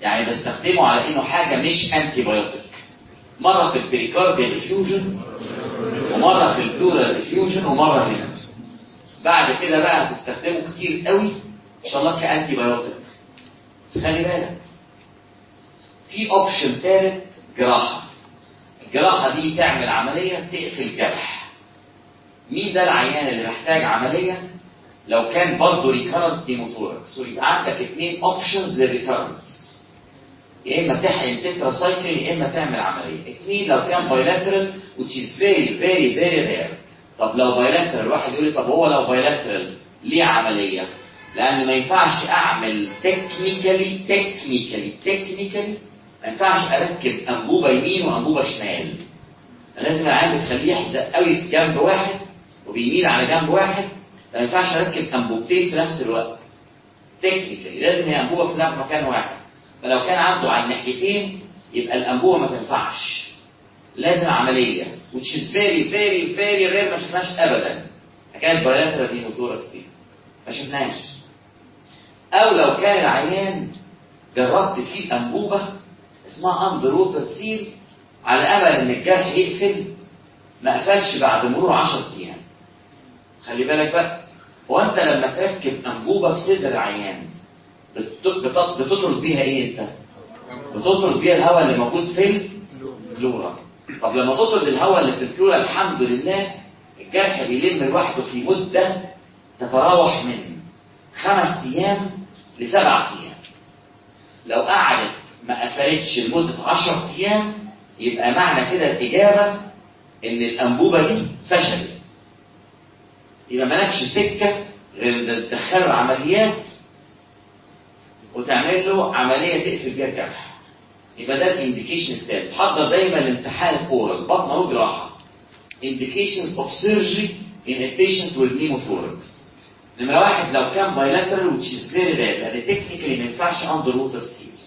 يعني بستخدمه على إنه حاجة مش antibiotic مرة في ال pericardial effusion ومرة في ال pleural effusion ومرة هنا. بعد كده بقى هتستخدمه كتير قوي ان شاء الله ك antibiotic بس خلي بالك في option ثالث جراحة. الجراحة دي تعمل عملية تقفل جرح. مين ده العيان اللي محتاج عملية؟ لو كان برضه recurrent pneumothorax ويبقى عندك اثنين options لل recurrence يا إما تحقن تتراسايكلين يا إما تعمل عملية. اثنين لو كان bilateral which is very very very rare. طب لو bilateral واحد يقول لي طب هو لو bilateral ليه عملية؟ لأن ما ينفعش أعمل technically technically technically ما ينفعش أركب أنبوبة يمين وأنبوبة شمال. لازم العيان بتخليه يحزق قوي في جنب واحد وبيميل على جنب واحد. ما ينفعش أركب أنبوبتين في نفس الوقت. technically لازم هي أنبوبة في مكان واحد. فلو كان عنده على الناحيتين يبقى الانبوبه ما تنفعش. لازم عملية which is very very very ما شفناش ابدا. حكاية bilateral دي وثوركس دي ما شفناش أو لو كان العيان جربت فيه أنبوبة اسمها under water seal على أمل إن الجرح يقفل ما قفلش بعد مرور 10 أيام. خلي بالك بقى هو أنت لما تركب أنبوبة في صدر العيان بتطرد بيها إيه انت؟ بتطرد بيها الهواء اللي موجود في ال pleura طب لما تطرد الهواء اللي في البلورا الحمد لله الجرح بيلم لوحده في مدة تتراوح من خمس أيام لسبعة أيام. لو قعدت ما قفلتش لمدة 10 أيام يبقى معنى كده الإجابة إن الأنبوبة دي فشلت. يبقى مالكش سكة غير إن تدخله عمليات وتعمل له عملية تقفل بيها الجرح. يبقى ده ال indication الثالث حضر دايما لامتحان oral باطنة وجراحة indications of surgery in a patient with pneumothorax. نمرة واحد لو كان bilateral which is very rare لأن technically ما ينفعش under water seal.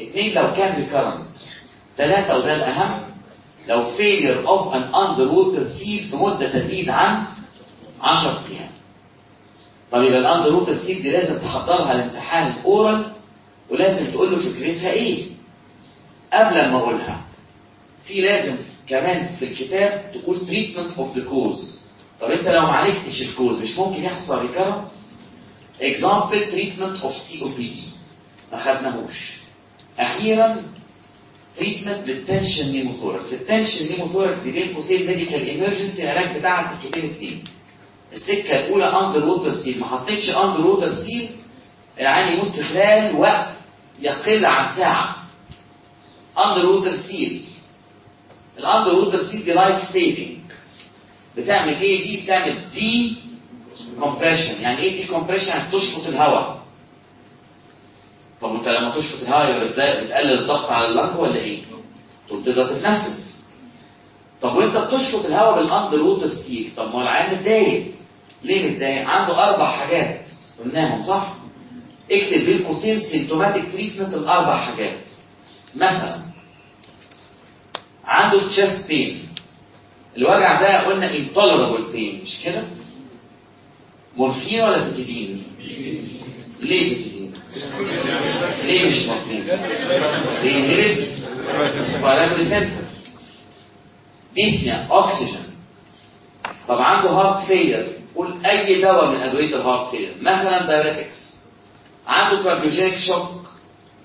اثنين لو كان recurrent. ثلاثة وده الأهم لو failure of an underwater seal في مدة تزيد عن 10 أيام. طب يبقى ال under water seal دي لازم تحضرها لامتحان ال oral ولازم تقول له فكرتها إيه؟ قبل ما أقولها. في لازم كمان في الكتاب تقول treatment of the cause طب أنت لو ما عالجتش ال cause مش ممكن يحصل recurrence example treatment of COPD ما خدناهوش. أخيرا treatment لل tension pneumothorax ال tension pneumothorax دي بين قوسين medical emergency العلاج بتاعها سكتين اتنين. السكة الأولى under water seal ما حطيتش under water seal العيان يموت في خلال وقت يقل عن ساعة. under water seal ال under water seal دي life saving بتعمل إيه دي بتعمل decompression يعني إيه decompression يعني تشفط الهواء. طب انت لما تشفط الهواء بتقلل الضغط على ال lung ولا إيه؟ تقوم تقدر تتنفس. طب وانت بتشفط الهواء بال under water seal طب ما العيان متضايق ليه متضايق؟ عنده أربع حاجات قلناهم صح؟ اكتب بين قوسين symptomatic treatment الأربع حاجات. مثلا عنده chest pain الوجع ده قلنا intolerable pain مش كده؟ مورفين ولا بتدين؟ ليه بتدين؟ ليه مش مورفين؟ بي inhibit respiratory center dyspnea oxygen طب عنده heart failure قول أي دواء من أدوية ال heart failure مثلا diuretics عنده cardiogenic shock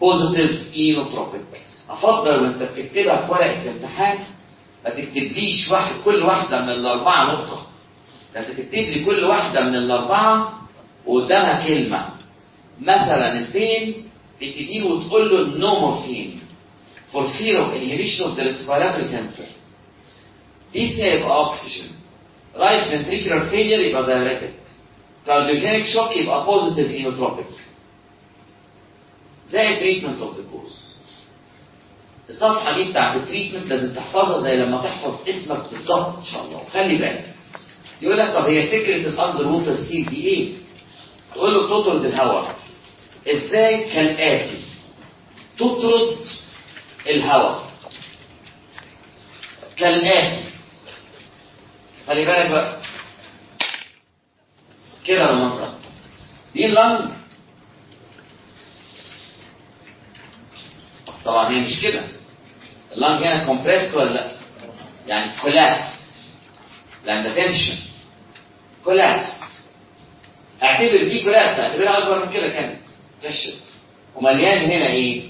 positive inotropic أفضل وانت بتكتبها في ورقة الامتحان ما تكتبليش واحد كل واحدة من الأربعة نقطة. أنت تكتب لي كل واحدة من الأربعة وقدامها كلمة. مثلا ال pain pethidine وتقول له no morphine for fear of inhibition of the respiratory center. dyspnea يبقى oxygen. Right ventricular failure يبقى diuretic cardiogenic shock يبقى positive inotropic زي treatment of the cause الصفحة دي بتاعت ال treatment لازم تحفظها زي لما تحفظ اسمك بالظبط ان شاء الله وخلي بالك يقول لك طب هي فكرة ال under water seal دي إيه؟ تقول له تطرد الهواء إزاي كالآتي تطرد الهواء كالآتي خلي بالك بقى كده المنظر دي ال lung طبعا هي مش كده. ال lung هنا compressed ولا لأ؟ يعني collapse لأن ده tension كولابس أعتبر دي كولابس أعتبرها أكبر من كده كانت فشل ومليان هنا إيه؟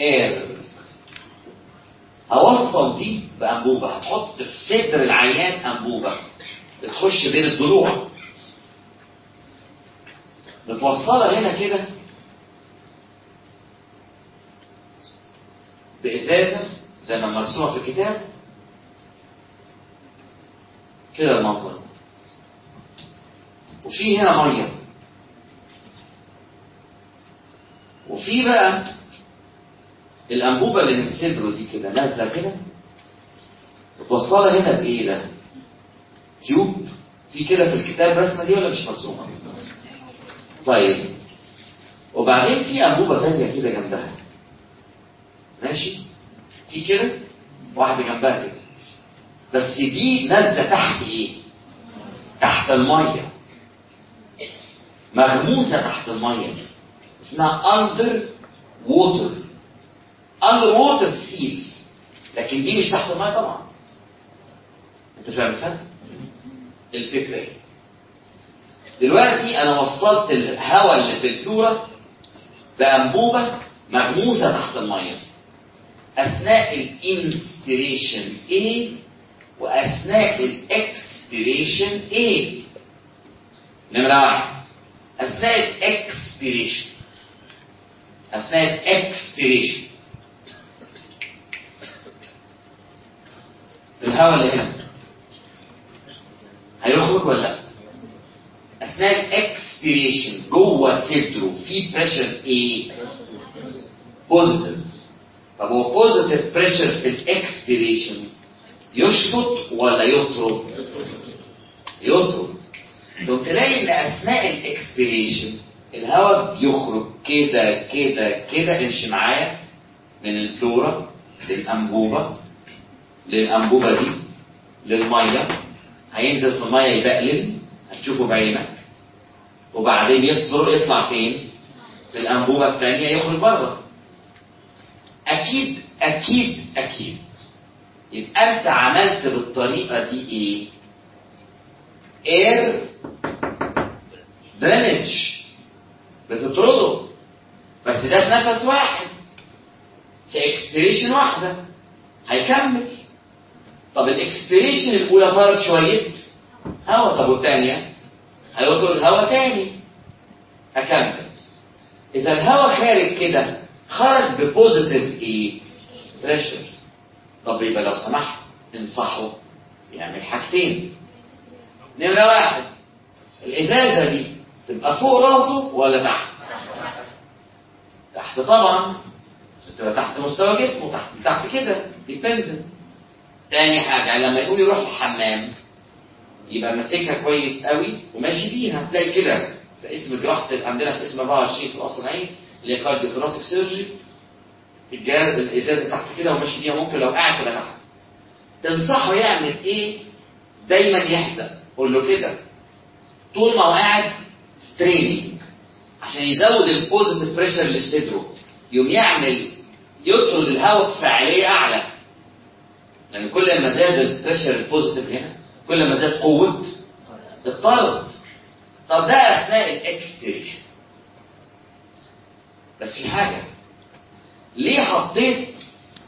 اير هوصل دي بانبوبه هتحط في صدر العيان أنبوبة. بتخش بين الضلوع. متوصلة هنا كده بإزازة زي ما مرسومة في الكتاب. كده المنظر. وفي هنا مية. وفي بقى الأنبوبة اللي من صدره دي كده نازلة كده؟ متوصلة هنا بإيه ده؟ تيوب في كده في الكتاب رسمة دي ولا مش مرسومة؟ طيب. وبعدين في أنبوبة تانية كده جنبها. ماشي؟ في كده؟ واحدة جنبها كده. بس دي نازلة تحت إيه؟ تحت المية. مغموسة تحت المية. اسمها under water under water seal لكن دي مش تحت المية طبعا. أنت فاهم الفرق؟ الفكرة إيه؟ دلوقتي أنا وصلت الهواء اللي في البلورة بأنبوبة مغموسة تحت المية. أثناء ال inspiration إيه وأثناء ال expiration إيه. نمرة واحد. أثناء أثناء ال expiration. أثناء ال expiration. الهواء اللي هنا. هيخرج ولا لا؟ أثناء ال expiration جوه صدره في pressure إيه positive طب هو positive pressure في ال expiration يشفط ولا يطرد؟ يطرد. لو تلاقي إن أثناء ال expiration الهواء بيخرج كده كده كده امشي معايا من البلورا للأنبوبة. للأنبوبة دي للمية. هينزل في المية يبقلب هتشوفه بعينك. وبعدين يطلع يطلع فين؟ في الأنبوبة الثانية يخرج بره. أكيد أكيد أكيد. يبقى أنت عملت بالطريقة دي إيه؟ اير درينج بتطرده. بس ده في نفس واحد في expiration واحدة. هيكمل. طب ال expiration الأولى طارت شوية هوا طب والثانيه هيطرد هوا تاني. هكمل. إذا الهوا خارج كده خرج ب positive إيه pressure طب يبقى لو سمحت انصحه يعمل حاجتين. نمرة واحد الإزازة دي تبقى فوق راسه ولا تحت؟ تحت طبعا تبقى تحت مستوى جسمه تحت تحت كده dependent تاني حاجة لما يقول يروح الحمام يبقى ماسكها كويس قوي وماشي بيها. تلاقي كده في اسم جراحة عندنا في اسم 24 في القصر العين اللي هي cardiothoracic surgery الجهاز الازازه تحت كده وماشي بيها ممكن لو قاعد كده تحت. تنصحه يعمل إيه؟ دايما يحزق. قول له كده. طول ما هو قاعد straining عشان يزود ال positive pressure اللي في صدره يقوم يعمل يطرد الهواء بفاعليه أعلى. لأن كل ما زاد ال pressure ال positive هنا كل ما زاد قوة الطرد. طب ده أثناء ال expiration بس في حاجة ليه حطيت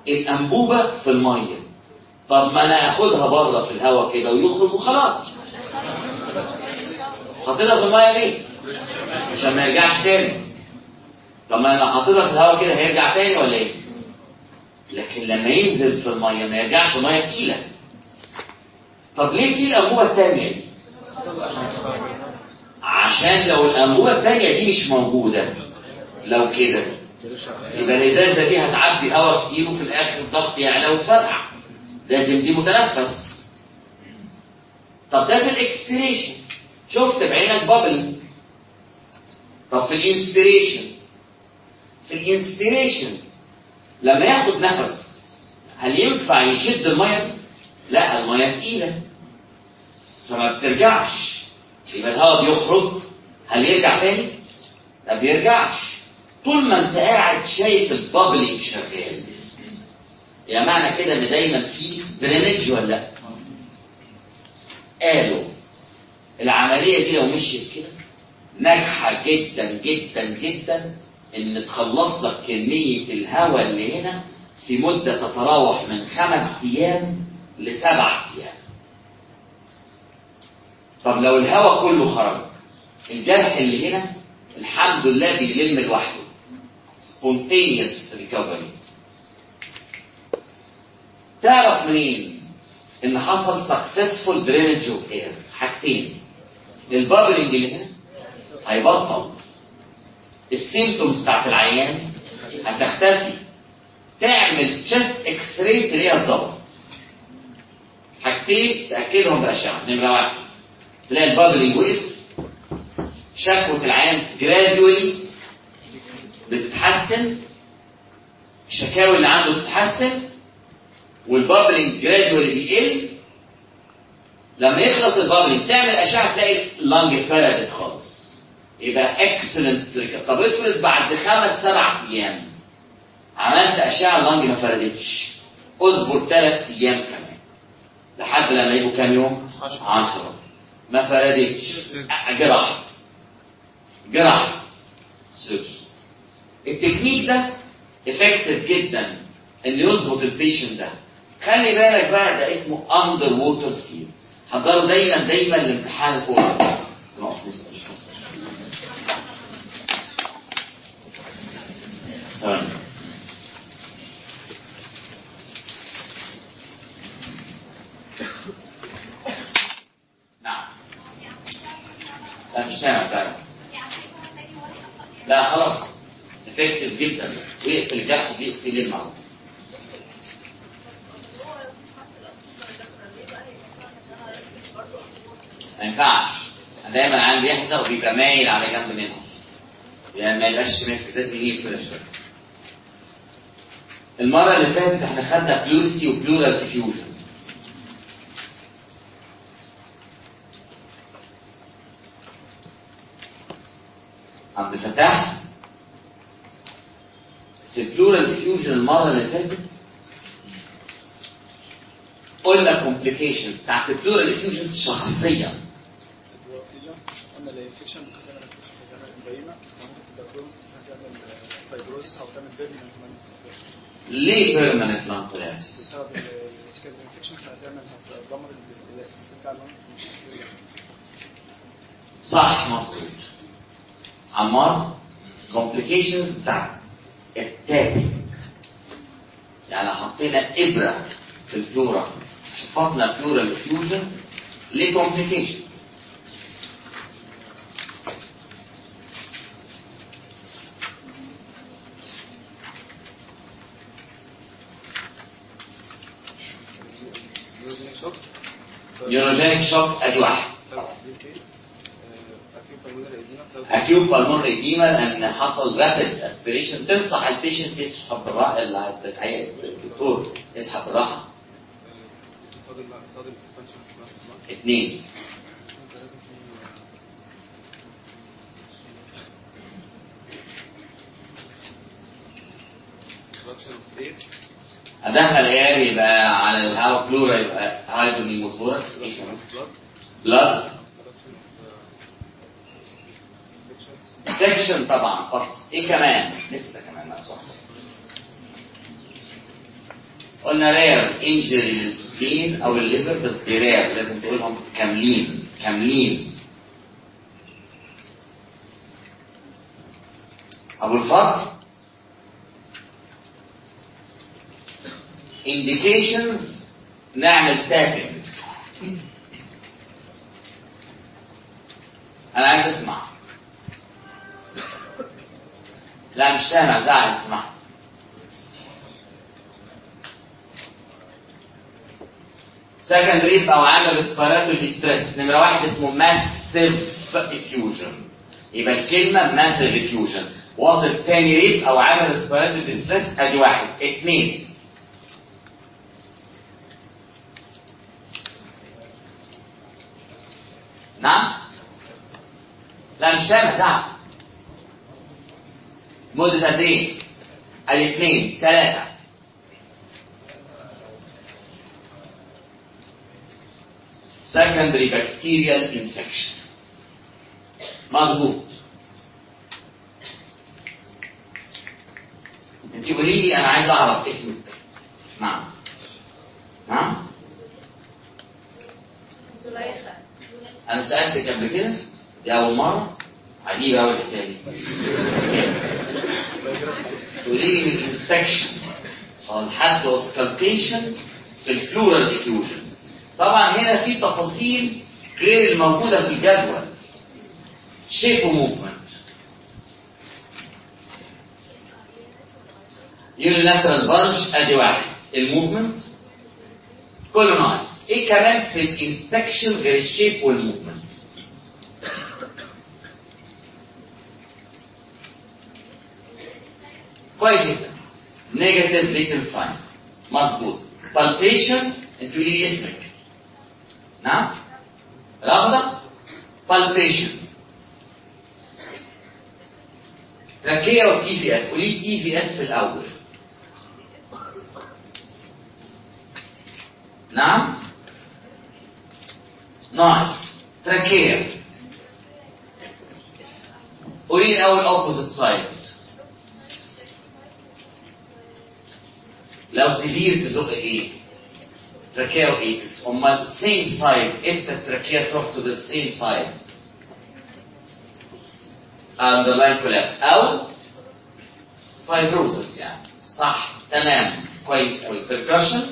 الأنبوبة في المية؟ طب ما أنا اخدها بره في الهواء كده ويخرج وخلاص. حطيتها في المية ليه؟ عشان ما يرجعش تاني. طب ما أنا حطيتها في الهواء كده هيرجع تاني ولا إيه؟ لكن لما ينزل في المية ما يرجعش مية تقيلة. طب ليه في الأنبوبة الثانية دي؟ عشان لو الأنبوبة الثانية دي مش موجودة لو كده يبقى الإزازة دي هتعدي هواء كتير وفي الآخر الضغط يعلى وتفرقع. لازم دي متنفس. طب ده في ال expiration شفت بعينك bubbling طب في ال inspiration في ال inspiration لما ياخد نفس هل ينفع يشد المية؟ دي؟ لا المية تقيلة. فما بترجعش. يبقى الهواء بيخرج. هل يرجع تاني؟ ما بيرجعش. طول ما انت قاعد شايف ال bubbling شغال يعني معنى كده إن دايما في drainage ولا لأ؟ قالوا العملية دي لو مشيت كده ناجحة جدا جدا جدا. إن تخلص لك كمية الهواء اللي هنا في مدة تتراوح من خمس أيام لسبع أيام. طب لو الهواء كله خرج الجرح اللي هنا الحمد لله بيلم لوحده. Spontaneous recovery. تعرف منين إن حصل successful drainage of air حاجتين. ال bubbling اللي هنا هيبطل. ال symptoms بتاعت العيان هتختفي. تعمل chest X-ray تلاقيها اتظبطت حاجتين تأكدهم باشعه نمرة واحد تلاقي ال bubbling وقف شكوى العيان gradually بتتحسن. الشكاوي اللي عنده بتتحسن. وال bubbling gradually بيقل. لما يخلص ال bubbling تعمل أشعة تلاقي ال lung فردت خالص. يبقى excellent طب افرض بعد خمس سبع أيام عملت اشعه ال lung ما فردتش اصبر ثلاث أيام كمان لحد لما يبقوا كام يوم؟ 10 ما فردتش. جراحة. جراحة. surgery ال technique ده effective جدا ان يظبط ال patient ده. خلي بالك بقى ده اسمه underwater seal حضروا دايما دايما الامتحان نقف نسال نعم. لا مش نايم فعلا لا خلاص. افكتيف جدا. ويقتل الجرح وبيقتل المرض. ما ينفعش. دايما العالم بيحزق وبيبقى مايل على جنب منه. يعني ما يبقاش متزنين كده شوية المرة اللي فاتت إحنا خدنا pleurisy و pleural effusion عبد الفتاح في ال pleural effusion المرة اللي فاتت قلنا كومبليكيشنز بتاعت البلورال افيوجن شخصيا ممكن تعمل انفكشن في الجامعة البهيمه ممكن تبقى كروز تعمل ليه بيرمننت لأن كولابس؟ بسبب انفكشن فهتعمل هتدمر بتاع. صح مظبوط عمار كومبليكيشنز بتاعت التابنج يعني حطينا ابره في ال pleura شفطنا effusion ليه complications neurogenic shock neurogenic shock ادي واحد. acute pulmonary edema لأن حصل rapid aspiration تنصح ال patient يسحب بالراحه اللي بتعيق الدكتور يسحب بالراحه اثنين. أدخل air يبقى على الهواء pleura يبقى hydropneumothorax إيه كمان؟ blood infection طبعا بس. إيه كمان؟ لسه كمان ما صح قلنا rare injury لل spleen أو ال liver بس دي rare لازم تقولهم كاملين كاملين أبو الفضل. Indications نعمل tapping أنا عايز أسمع. لا مش سامع زعل أسمع. second rib أو عامل respiratory distress نمره واحد اسمه massive effusion يبقى الكلمة massive effusion واصل تاني rib أو عامل respiratory distress أدي واحد. اثنين نعم لا مش سامع زعل مدة قد إيه؟ الاثنين ثلاثة. Secondary bacterial infection. مظبوط. انت قولي لي أنا عايز أعرف اسمك. نعم. نعم. زليخة. أنا سألتك قبل كده دي أول مرة. عجيبه قوي الحكاية دي تقولي لي ال inspection لحد auscultation في ال pleural effusion طبعا هنا في تفاصيل غير الموجودة في الجدول. shape movement unilateral bulge أدي واحد. ال movement كله ناقص. إيه كمان في ال inspection غير ال shape وال movement كويس جدا negative Litten's sign مظبوط palpation اسمك نعم رغبه palpation trachea و TVF قولي TVF في الأول نعم nice trachea قولي لي الأول opposite side لو severe تزق إيه؟ trachea و apex امال same side إمتى ال trachea تروح to the same side underline collapse أو fibrosis يعني صح. تمام. كويس قوي percussion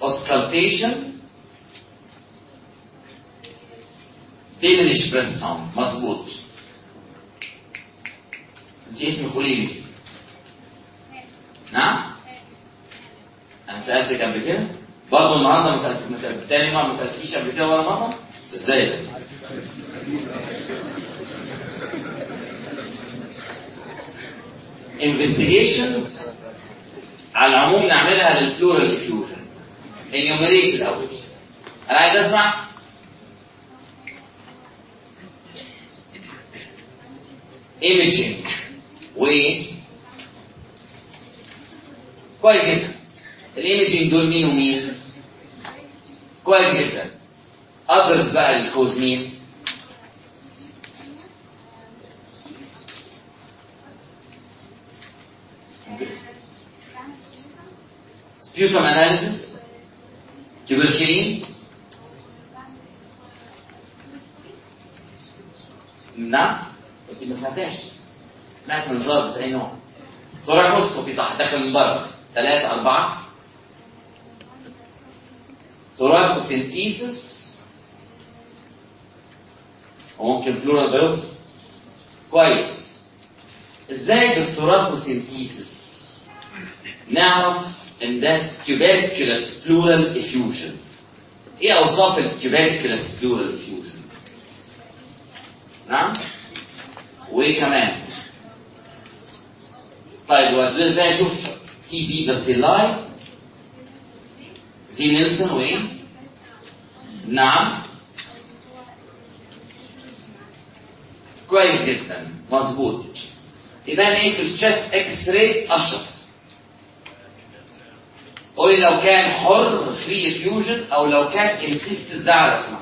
auscultation? diminished breath sound مظبوط. انت اسمك قولي لي. نعم؟ أنا سألتك قبل كده؟ برضه النهارده ما سالت ما تاني مرة ما سألتكيش قبل كده ولا مرة؟ إزاي؟ Investigations على العموم نعملها لل pleural effusion enumerate الأول. أنا عايز أسمع. imaging و كويس جدا ال imaging دول مين ومين كويس جدا others بقى ال cause مين sputum analysis. Tuberculin نعم انت ما سمعتهاش سمعت من بس أي نوع؟ thoracoscopy صح داخل من بره ثلاثة أربعة thoracocentesis وممكن pleural biopsy كويس. إزاي بال thoracocentesis نعرف إن ده tuberculous pleural effusion. إيه أوصاف ال tuberculous pleural effusion نعم؟ وإيه كمان؟ طيب وازاي إزاي أشوف TB bacilli Ziehl-Neelsen وإيه؟ نعم. كويس جدا. مظبوط. يبان إيه؟ في ال chest X-ray أشرف. قولي لو كان حر free effusion أو لو كان encysted زعل أسمع.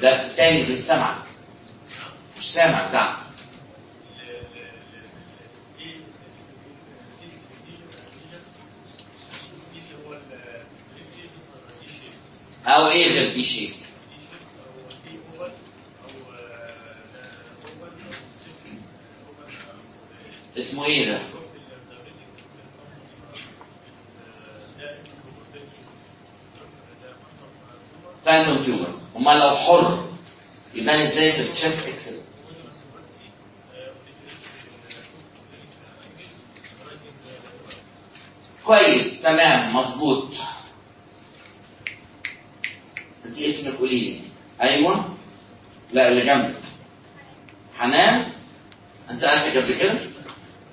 ده تاني مش سامعك مش سامع. أو إيه غير دي شيء؟ اسمه إيه ده؟ phantom tumor أمال لو حر يبان إزاي في ال chest X-ray كويس تمام مظبوط. انت اسمك قولي لي أيوه. لا اللي جنبك. حنان أنا سألتك قبل كده؟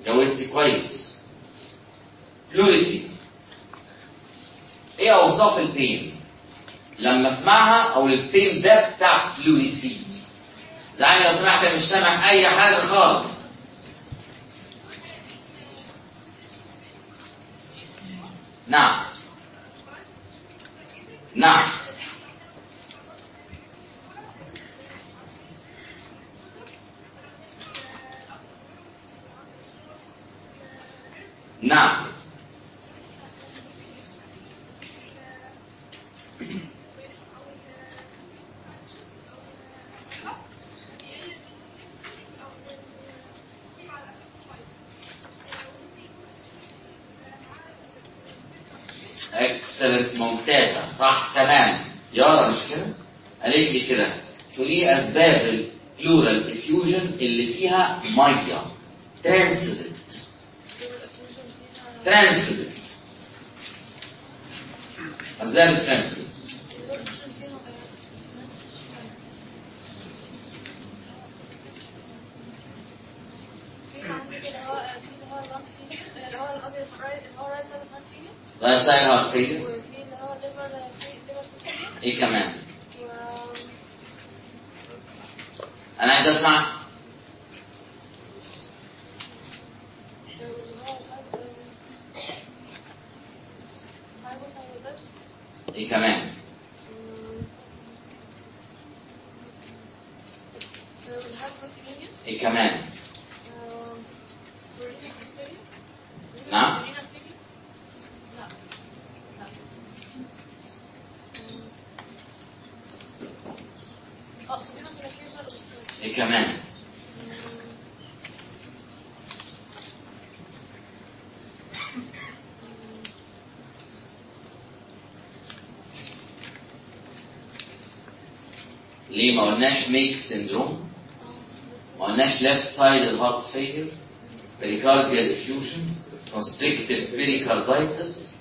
جاوبت كويس. بلوريسي إيه أوصاف البين؟ لما أسمعها أو البين ده بتاع بلوريسي زعل لو سمعت مش سامع أي حاجة خالص. نعم نعم نعم excellent ممتازة صح تمام يارا مش كده قالت لي كده تقولي اسباب ال pleural effusion اللي فيها مية؟ transudate transudate أسباب ال transudate left side heart failure وفي اللي هو liver liver cirrhosis إيه كمان؟ أنا عايز اسمع إيه كمان إيه كمان نعم. إيه كمان ليه ما قلناش ميك سيندروم؟ ما قلناش left side heart failure pericardial effusion constrictive pericarditis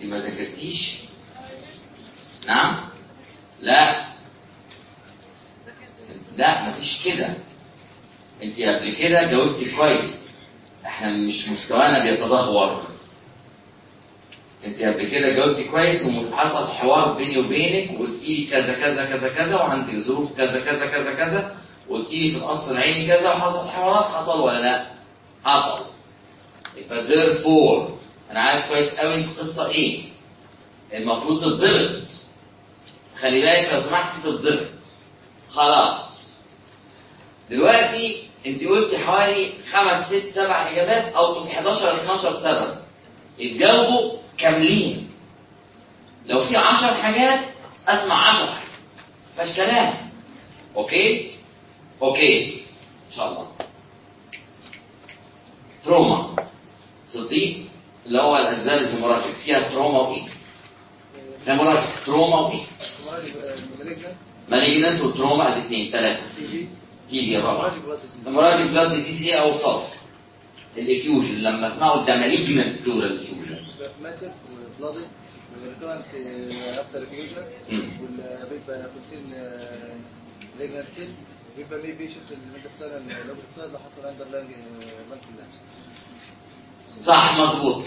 دي ما ذاكرتيش؟ نعم؟ لا. لا مفيش كده. انت قبل كده جاوبتي كويس. إحنا مش مستوانا بيتدهور. قبل كده جاوبتي كويس وحصل حوار بيني وبينك وقلتي لي كذا كذا كذا كذا وعندك ظروف كذا كذا كذا كذا وقلتي لي الاصل العيني كذا وحصل حوارات حصل ولا لا؟ حصل. يبقى therefore أنا عارف كويس قوي القصة إيه. المفروض تتظبط. خلي بالك لو سمحت تتظبط. خلاص. دلوقتي أنت قلتي حوالي خمس ست سبع إجابات أو من 11 ل 12 سبب يتجاوبوا كاملين. لو في 10 حاجات أسمع 10 حاجات. مفيهاش كلام. OK؟ OK. إن شاء الله. trauma. صديق اللي هو الاسباب ال hemorrhagic فيها trauma وإيه؟ hemorrhagic trauma وإيه؟ malignant و trauma الاثنين ثلاثة. TB. بي الرابعه malignant blood disease. hemorrhagic blood disease إيه؟ أوصاف. ال effusion لما اسمعوا ده malignant pleural effusion وبلادي والريكورنت افتر والبيبقى بيبقى اللي اللي حصل لانج صح مظبوط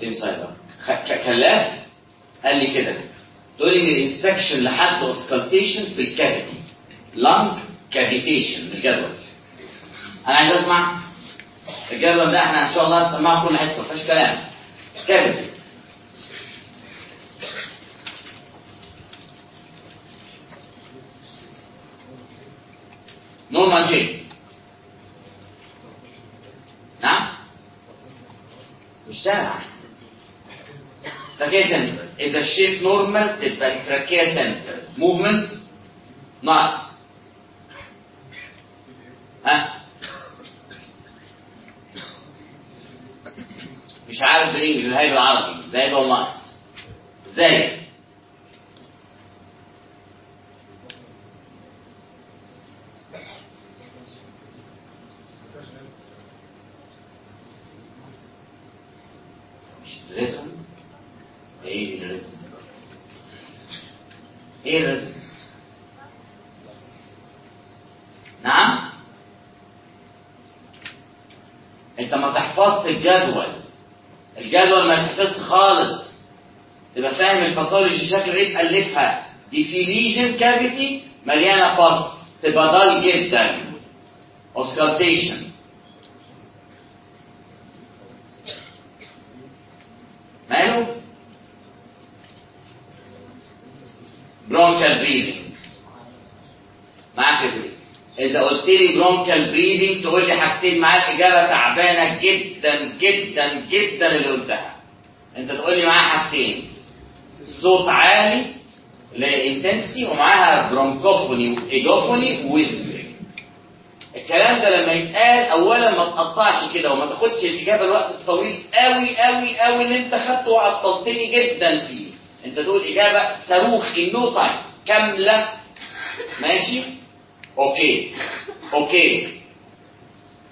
سيم سايد كلاف قال لي كده تقول لي الانسبكشن لحد اوسكالتيشن في الكافيتي لانج كافيتيشن الجدول أنا عايز أسمع الجدول ده. إحنا إن شاء الله هنسمعه كل حصة. مفيهاش كلام. cavity normal shape؟ نعم؟ مش سامع. trachea center إذا ال shape normal تبقى ال trachea center movement ناقص. ها؟ مش عارف بالانجلش بالهاي بالعربي زايد ولا ناقص زايد إيه الرزق إيه الرزق نعم؟ أنت ما الجدول. الجدول ما تحفظش خالص. تبقى فاهم الباثولوجي شكل إيه تألفها دي في ليجن كافيتي مليانة باس تبقى ضال جدا. اوسكالتيشن ماله bronchial breathing معاك كده اذا قلت لي bronchial breathing تقول لي حاجتين معاه الإجابة تعبانة جدا جدا جدا اللي قلتها. انت تقول لي معاها حاجتين. صوت عالي لل intensity ومعاها bronchophony و egophony و whispering الكلام ده لما يتقال اولا ما تقطعش كده وما تاخدش الإجابة الوقت الطويل قوي قوي قوي اللي انت خدته وعطلتني جدا فيه. انت تقول إجابة صاروخ no time كاملة. ماشي؟ OK. OK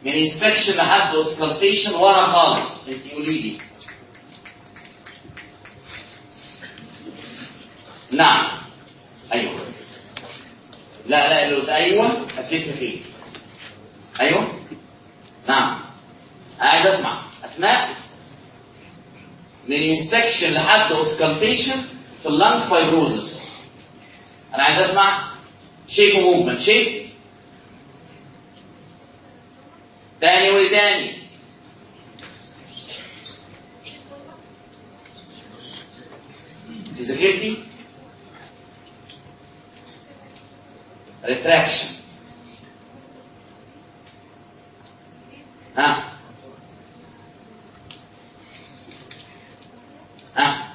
من inspection لحد auscultation ورا خالص انت قولي لي نعم أيوه. لا لا اللي قلت أيوه هتفسر فيه أيوه. نعم. عايز أسمع. اسماء من inspection لحد auscultation في ال lung fibrosis أنا عايز أسمع. shape و movement shape تاني قولي تاني في ذاكرتي؟ retraction ها؟ ها؟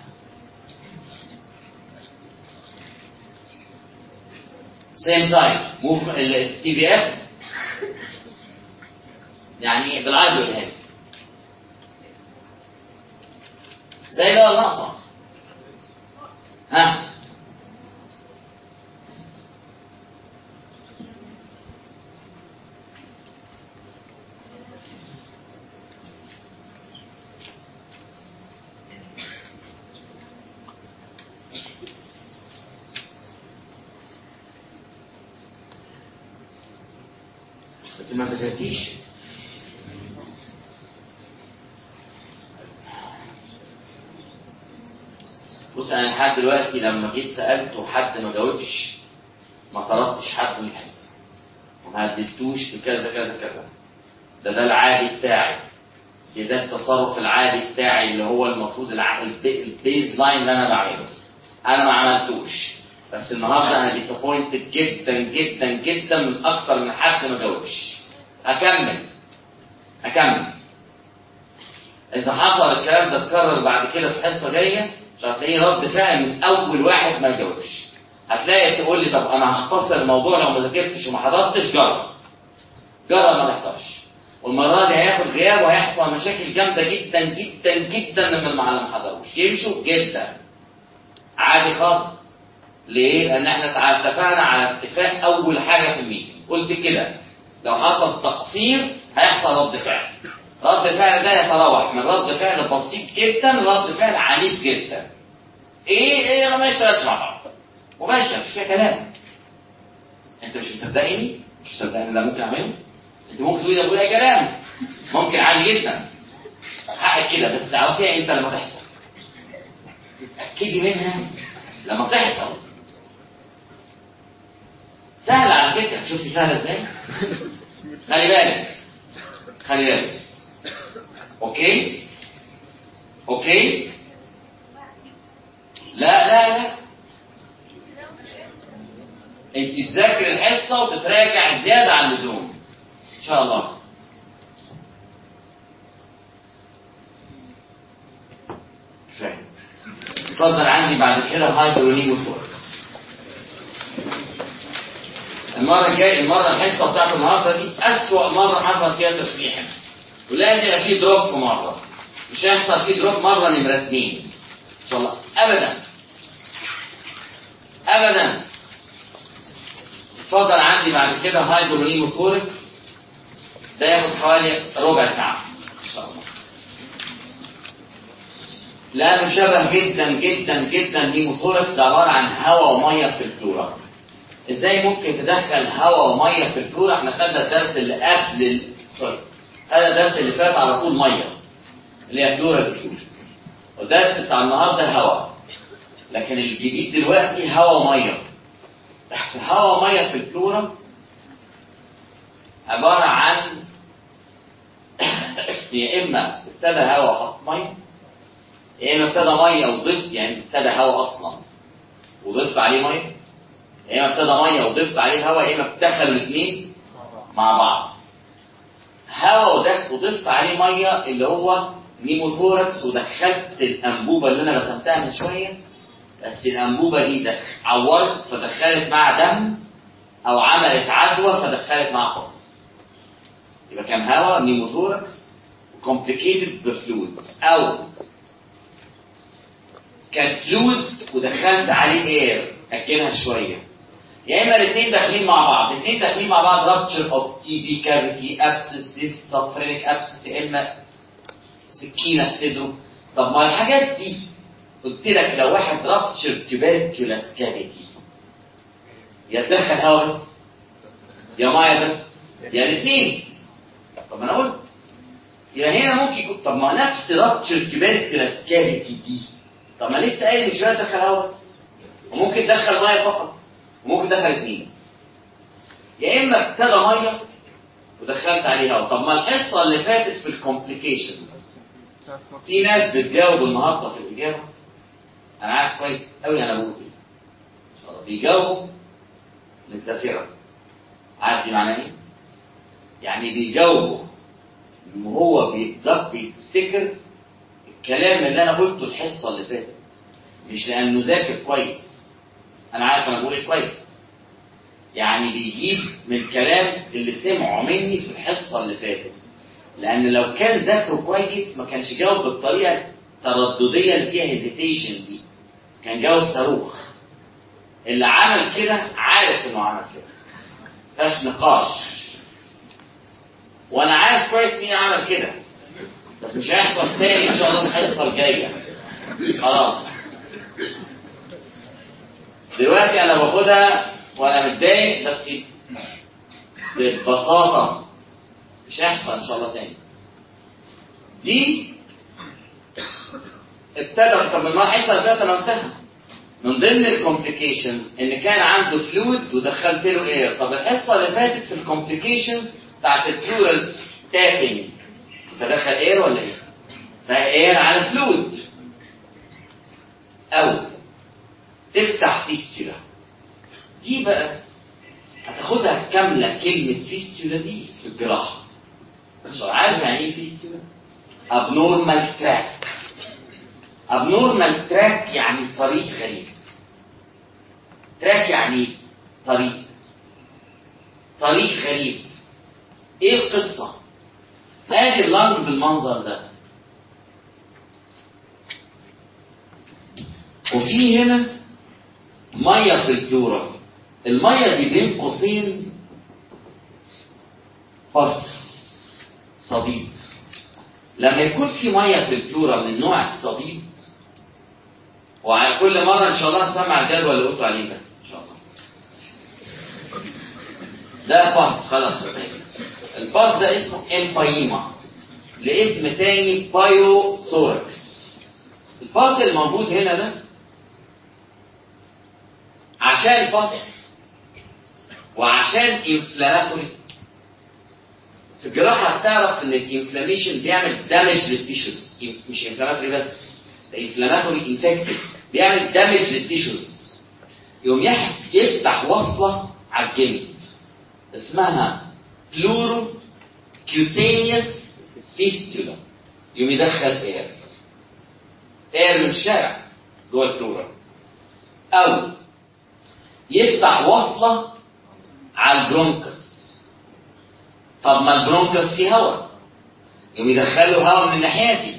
سيم سايد موف التي بي اف يعني ولا هيك زي ده ولا ها انت ما ذاكرتيش أنا لحد دلوقتي لما جيت سالت وحد ما جاوبش ما طردتش حد من الحصة. وما هددتوش بكذا كذا كذا ده ده العادي بتاعي. ده التصرف العادي بتاعي اللي هو المفروض ال baseline اللي أنا بعمله. أنا ما عملتوش. بس النهارده أنا ديسابوينتد جدا جدا جدا من أكتر من حد ما جاوبش. هكمل هكمل إذا حصل الكلام ده اتكرر بعد كده في حصة جاية هتلاقيه رد فعل من أول واحد ما يجاوبش. هتلاقي تقول لي طب أنا هختصر الموضوع لو ما ذاكرتش وما حضرتش جرب جرب ما تحضرش والمرة دي هياخد غياب وهيحصل مشاكل جامدة جدا جدا جدا لما المعلم ما حضروش. يمشوا جدا. عادي خالص. ليه؟ لأن إحنا اتفقنا على اتفاق أول حاجة في الميتنج. قلت كده. لو حصل تقصير هيحصل رد فعل. رد فعل ده يتراوح من رد فعل بسيط جدا لرد فعل عنيف جدا. إيه؟ إيه؟ أنا ما اشتغلتش مع بعض. مباشر مش فيها كلام. أنت مش مصدقني؟ مش مصدقني ده ممكن أعمله؟ أنت ممكن تقولي ده أي كلام. ممكن عادي جدا. حقك كده بس تعرفيها إمتى لما تحصل. اتاكدي منها. لما تحصل. سهلة على فكرة. شفتي سهلة إزاي؟ خلي بالك. خلي بالك. OK OK لا لا لا. انت تذاكر الحصة وتتراجع زيادة عن اللزوم. إن شاء الله. فاهم. اتفضل عندي بعد كده hydropneumothorax المرة الجاية المرة الحصة بتاعت النهاردة دي أسوأ مرة حصل فيها تسميع ولازم يبقى فيه drop في مرة. مش هيحصل فيه drop مرة نمرة اتنين إن شاء الله. أبدا. أبدا. اتفضل عندي بعد كده hydropneumothorax ده ياخد حوالي ربع ساعة. إن شاء الله. لأنه شبه جدا جدا جدا pneumothorax ده عبارة عن هواء ومية في ال pleura إزاي ممكن تدخل هواء ومية في ال pleura إحنا خدنا الدرس اللي قبل. sorry خدنا الدرس اللي فات على طول مية اللي هي effusion والدرس بتاع النهارده هواء لكن الجديد دلوقتي هواء وميه تحت هواء وميه في البلورا عبارة عن يا إما ابتدى هواء وحط مية يا إما ابتدى مية وضفت يعني ابتدى هواء أصلا وضفت عليه مية. يا إما ابتدى مية وضفت عليه هواء يا إما دخلوا الاثنين مع بعض. هواء ودخل وضفت عليه مية اللي هو pneumothorax ودخلت الأنبوبة اللي أنا رسمتها من شوية. بس الأنبوبة دي عورت فدخلت مع دم أو عملت عدوى فدخلت مع pus يبقى كان هواء pneumothorax complicated ب fluid أو كان fluid ودخلت عليه air اجلها شوية. يا إما الاثنين داخلين مع بعض. الاثنين داخلين مع بعض rupture of TB cavity abscess cyst subphrenic abscess يا إما سكينة في صدره. طب ما الحاجات دي قلت لك لو واحد rupture tuberculous cavity يا تدخل هوا بس يا مية بس يا الاثنين. طب ما أنا قلت يبقى هنا ممكن يكون طب ما نفس rupture tuberculous cavity دي. طب ما لسه قايل من شوية تدخل هوا بس وممكن تدخل مية فقط. وممكن تدخل اثنين يا إما ابتدى مية ودخلت عليه هوا طب ما الحصه اللي فاتت في الكومبليكيشنز في ناس بتجاوب النهارده في الإجابة. أنا عارف كويس قوي أنا بقول إيه. إن شاء الله. بيجاوبوا للذاكرة. عارف دي معناها إيه؟ يعني بيجاوبوا إن هو بيتذكر بيفتكر الكلام اللي أنا قلته الحصة اللي فاتت. مش لأنه ذاكر كويس. أنا عارف أنا بقول إيه كويس. يعني بيجيب من الكلام اللي سمعه مني في الحصة اللي فاتت. لأن لو كان ذاكره كويس ما كانش جاوب بالطريقة التردديه اللي فيها هيزيتيشن دي. كان جاوب صاروخ. اللي عمل كده عارف إنه عمل كده. مفيهاش نقاش. وأنا عارف كويس مين عمل كده. بس مش هيحصل تاني إن شاء الله الحصة الجاية. خلاص. دلوقتي أنا باخدها وأنا متضايق بس ببساطه مش هيحصل إن شاء الله تاني. دي ابتدى طب ما اللي فاتت أنا قلتها من ضمن ال complications إن كان عنده fluid ودخلت له air طب الحصة اللي فاتت في ال complications بتاعت ال pleural tapping فدخل air ولا إيه؟ ف air على fluid أو تفتح فيستولا دي بقى هتاخدها كاملة كلمة فيستولا دي في الجراحة. مش عارف يعني إيه فيستولا؟ abnormal track. Abnormal track يعني طريق غريب. Track يعني طريق. طريق غريب. إيه القصة؟ آدي اللنج بالمنظر ده. وفي هنا مية في ال pleura المية دي بين قوسين بس صديد. لما يكون في مية في ال pleura من نوع الصديد وعلى كل مرة إن شاء الله نسمع الجدول اللي قلتوا عليه ده. إن شاء الله. ده pus خلاص. ال pus ده اسمه empyema. لاسم تاني pyothorax ال pus الموجود هنا ده عشان pus وعشان inflammatory في الجراحة بتعرف إن ال inflammation بيعمل damage لل tissues مش inflammatory بس ده inflammatory infective بيعمل damage لل tissues يقوم يفتح وصلة على الجلد اسمها pleurocutaneous fistula يقوم يدخل air air من الشارع جوه ال pleura أو يفتح وصلة على ال bronchus. طب ما ال bronchus فيه هواء يقوم يدخله هواء من الناحية دي.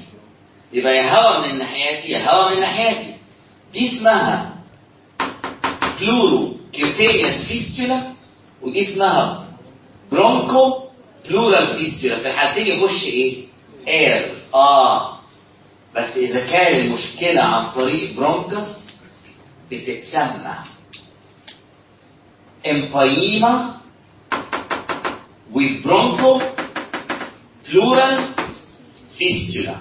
يبقى يا هواء من الناحية دي يا هواء من الناحية دي. دي اسمها pleurocutaneous fistula ودي اسمها bronchopleural fistula في الحالتين يخش إيه؟ air آه. بس إذا كان المشكلة عن طريق bronchus بتتسمى. empyema with bronchopleural fistula.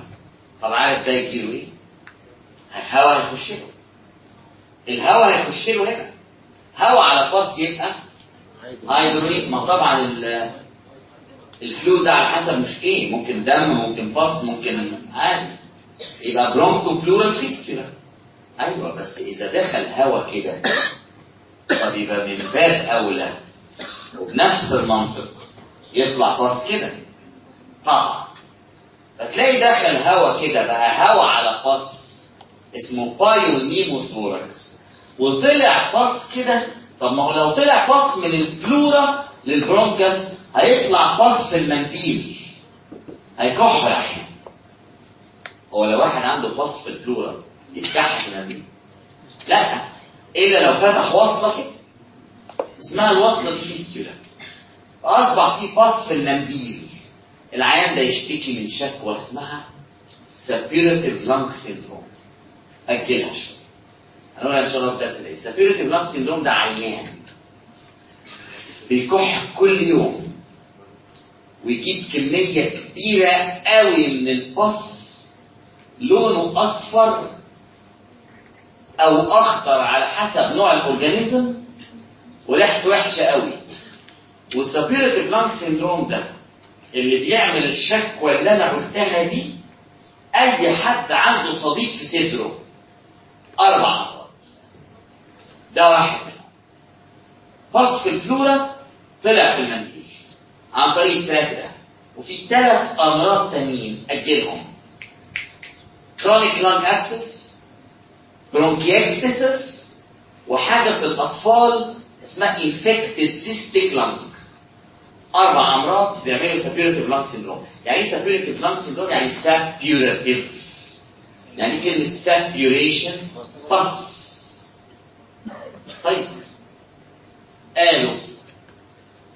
طب عارف ده يجيله إيه؟ الهواء هيخش له الهواء هيخش له هنا. هواء على pus يبقى هيدروجين. ما طبعا ال- ال fluid ده على حسب مش إيه. ممكن دم ممكن pus ممكن عادي. يبقى bronchopleural fistula أيوه بس إذا دخل هواء كده طب يبقى من باب أولى وبنفس المنطق يطلع pus كده. طبعا. فتلاقي دخل هوا كده بقى هوا على pus اسمه pyopneumothorax وطلع pus كده. طب ما هو لو طلع pus من ال pleura لل bronchus هيطلع pus في المنديل. هيكح العيان هو لو واحد عنده pus في ال pleura يتكح في المنديل. لا. إلا لو فتح وصلة كده. اسمها الوصلة دي fistula فأصبح في pus في المنديل العيان ده يشتكي من شكوى اسمها suppurative lung syndrome أجلها شوية. هنقولها ان شاء الله في الدرس ده suppurative lung syndrome ده عيان. بيكح كل يوم. ويجيب كمية كبيرة قوي من ال pus لونه أصفر أو أخضر على حسب نوع ال organism وريحته وحشة قوي. وال suppurative lung syndrome ده اللي بيعمل الشكوى اللي أنا قلتها دي أي حد عنده صديد في صدره امراض ده واحد. منهم pus في ال pleura طلع في المنديل عن طريق ال tract ده وفي ثلاث أمراض تانيين أجلهم. chronic lung abscess bronchiectasis وحاجه في الأطفال اسمها infected cystic lung أربع أمراض بيعملوا suppurative lung syndrome يعني إيه suppurative lung syndrome يعني suppurative يعني إيه كلمة suppuration بس طيب. قالوا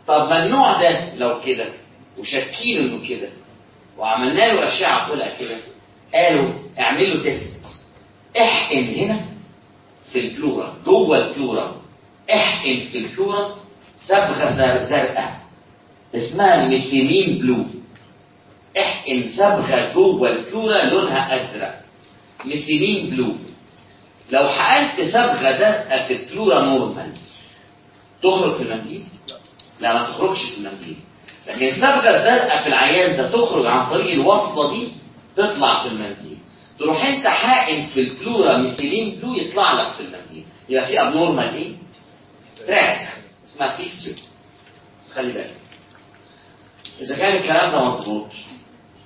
طب ما النوع ده لو كده وشاكين إنه كده وعملنا له أشعة طلع كده قالوا اعملوا test احقن هنا في ال pleura جوه ال pleura احقن في ال pleura صبغه زر- زرقاء. اسمها methylene blue. احقن صبغه جوه ال pleura لونها أزرق. methylene blue. لو حقنت صبغه زرقاء في ال pleura normal تخرج في المنديل؟ لا ما تخرجش في المنديل لكن الصبغه الزرقاء في العيان ده تخرج عن طريق الوصله دي تطلع في المنديل تروح انت حاقن في ال pleura methylene blue يطلع لك في المنديل يبقى في abnormal إيه؟ tract اسمها fistula بس خلي بالك. إذا كان الكلام ده مظبوط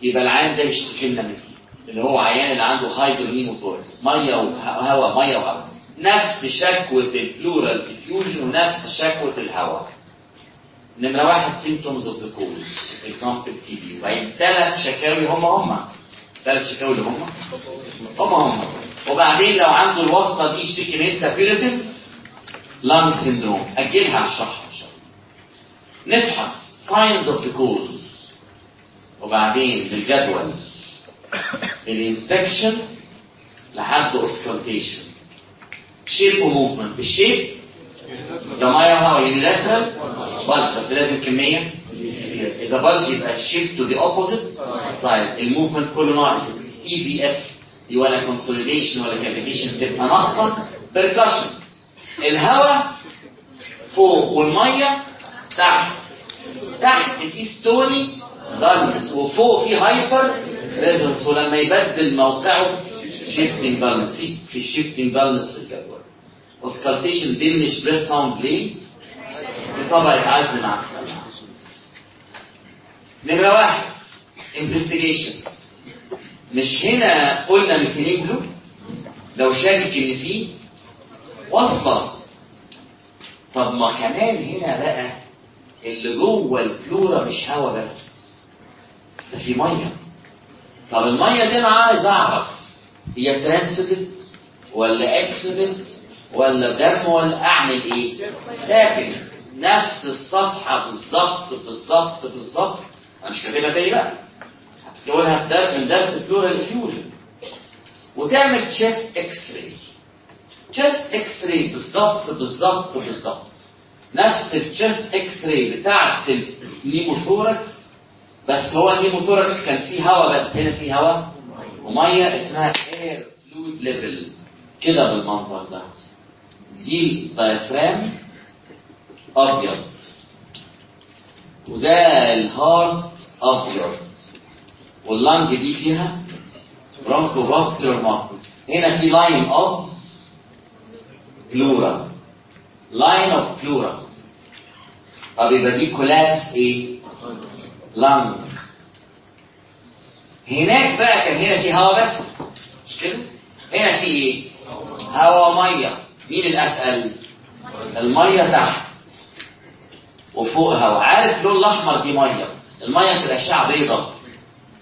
يبقى العيان ده يشتكي لنا من إيه؟ اللي هو عيان اللي عنده hydropneumothorax مية وهواء مية وهواء. نفس شكوى ال pleural effusion ونفس شكوى الهواء. نمرة واحد symptoms of the cause. Example TB وبعدين ثلاث شكاوي هم هم. ثلاث شكاوي اللي هم؟ هم هم. وبعدين لو عنده الوصلة دي يشتكي من suppurative lung هشرحها إن شاء الله. نفحص. Signs of the cause. وبعدين بالجدول ال inspection لحد auscultation shape و movement ال shape ده ميه وهواء unilateral bulge بس لازم كمية. اذا bulge يبقى shift to the opposite side ال movement كله ناقص اي في اف دي ولا consolidation ولا cavitation تبقى ناقصه percussion الهواء فوق والميه تحت تحت في stony dullness وفوق في hyperresonance ولما يبدل موقعه shifting dullness في في shifting dullness في الجدول auscultation diminished breath sound ليه؟ بطبقة عزل مع نمرة واحد. investigations مش هنا قلنا methylene blue لو شاكك إن في وصلة طب ما كمان هنا بقى اللي جوه ال pleura مش هوا بس ده في مية. طب المية دي أنا عايز أعرف هي transudate ولا exudate ولا دم ولا أعمل إيه؟ لكن نفس الصفحة بالظبط بالظبط بالظبط مش كاتبها تاني بقى. هتقولها في در- من درس ال pleural effusion وتعمل chest X-ray chest X-ray بالظبط بالظبط بالظبط نفس ال chest X-ray بتاعت ال pneumothorax بس هو ال pneumothorax كان فيه هواء بس هنا فيه هواء ومية اسمها air fluid level كده بالمنظر ده. دي ال diaphragm أبيض. وده ال heart ابيض وال lung دي فيها bronchovascular هنا في line of pleura line of pleura طب يبقى دي collapse إيه؟ lung هناك بقى كان هنا في هواء بس مش كده؟ هنا في إيه؟ هواء مية مين الاتقل؟ المية تحت وفوق هواء عارف اللون الأحمر دي مية. المية في الأشعة بيضاء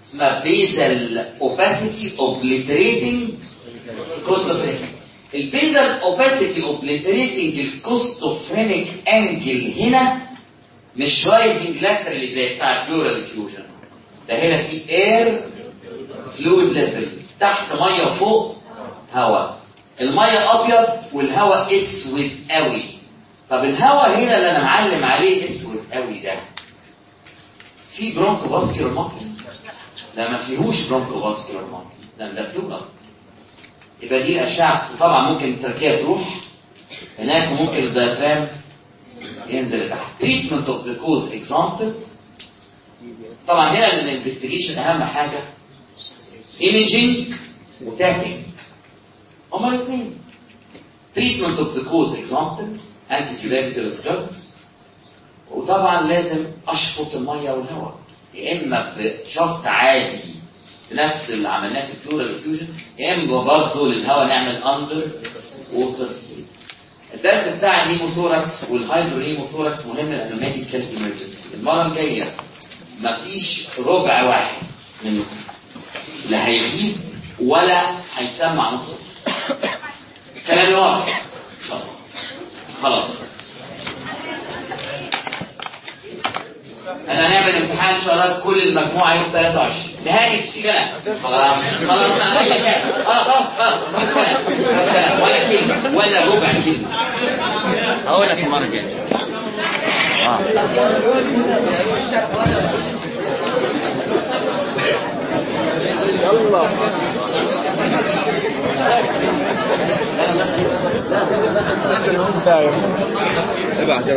اسمها basal opacity obliterating costophrenic ال basal opacity obliterating ال costophrenic angle هنا مش rising laterally زي بتاع ال pleural effusion ده هنا في air fluid level تحت مية وفوق هواء المية أبيض والهواء أسود قوي. طب الهواء هنا اللي أنا معلم عليه أسود قوي ده في bronchovascular markings لا ما فيهوش bronchovascular markings ده ده يبقى دي أشعة. طبعا ممكن ال trachea تروح هناك ممكن ال diaphragm ينزل لتحت. treatment of the cause example طبعا هنا ال investigation أهم حاجة. imaging و tapping. هما الاثنين treatment of the cause example drugs وطبعا لازم أشفط المية والهواء. يا إما بشفط عادي نفس اللي عملناه في ال pleural effusion يا إما برضه للهواء نعمل under water seal الدرس بتاع ال pneumothorax وال hydropneumothorax مهم لأنه medical emergency المرة الجاية مفيش ربع واحد منكم لا هيغيب ولا هيسمع نصه كلام واضح. خلاص. أنا هنعمل امتحان ان شاء الله كل المجموعة يوم 23 نهائي في كلام خلاص. خلاص. خلاص. خلاص. خلاص. كلام خلاص. كلام ولا كلمة. ولا ربع كلمة. هقول لك المرة الجاية. يلا. ابعت ابعت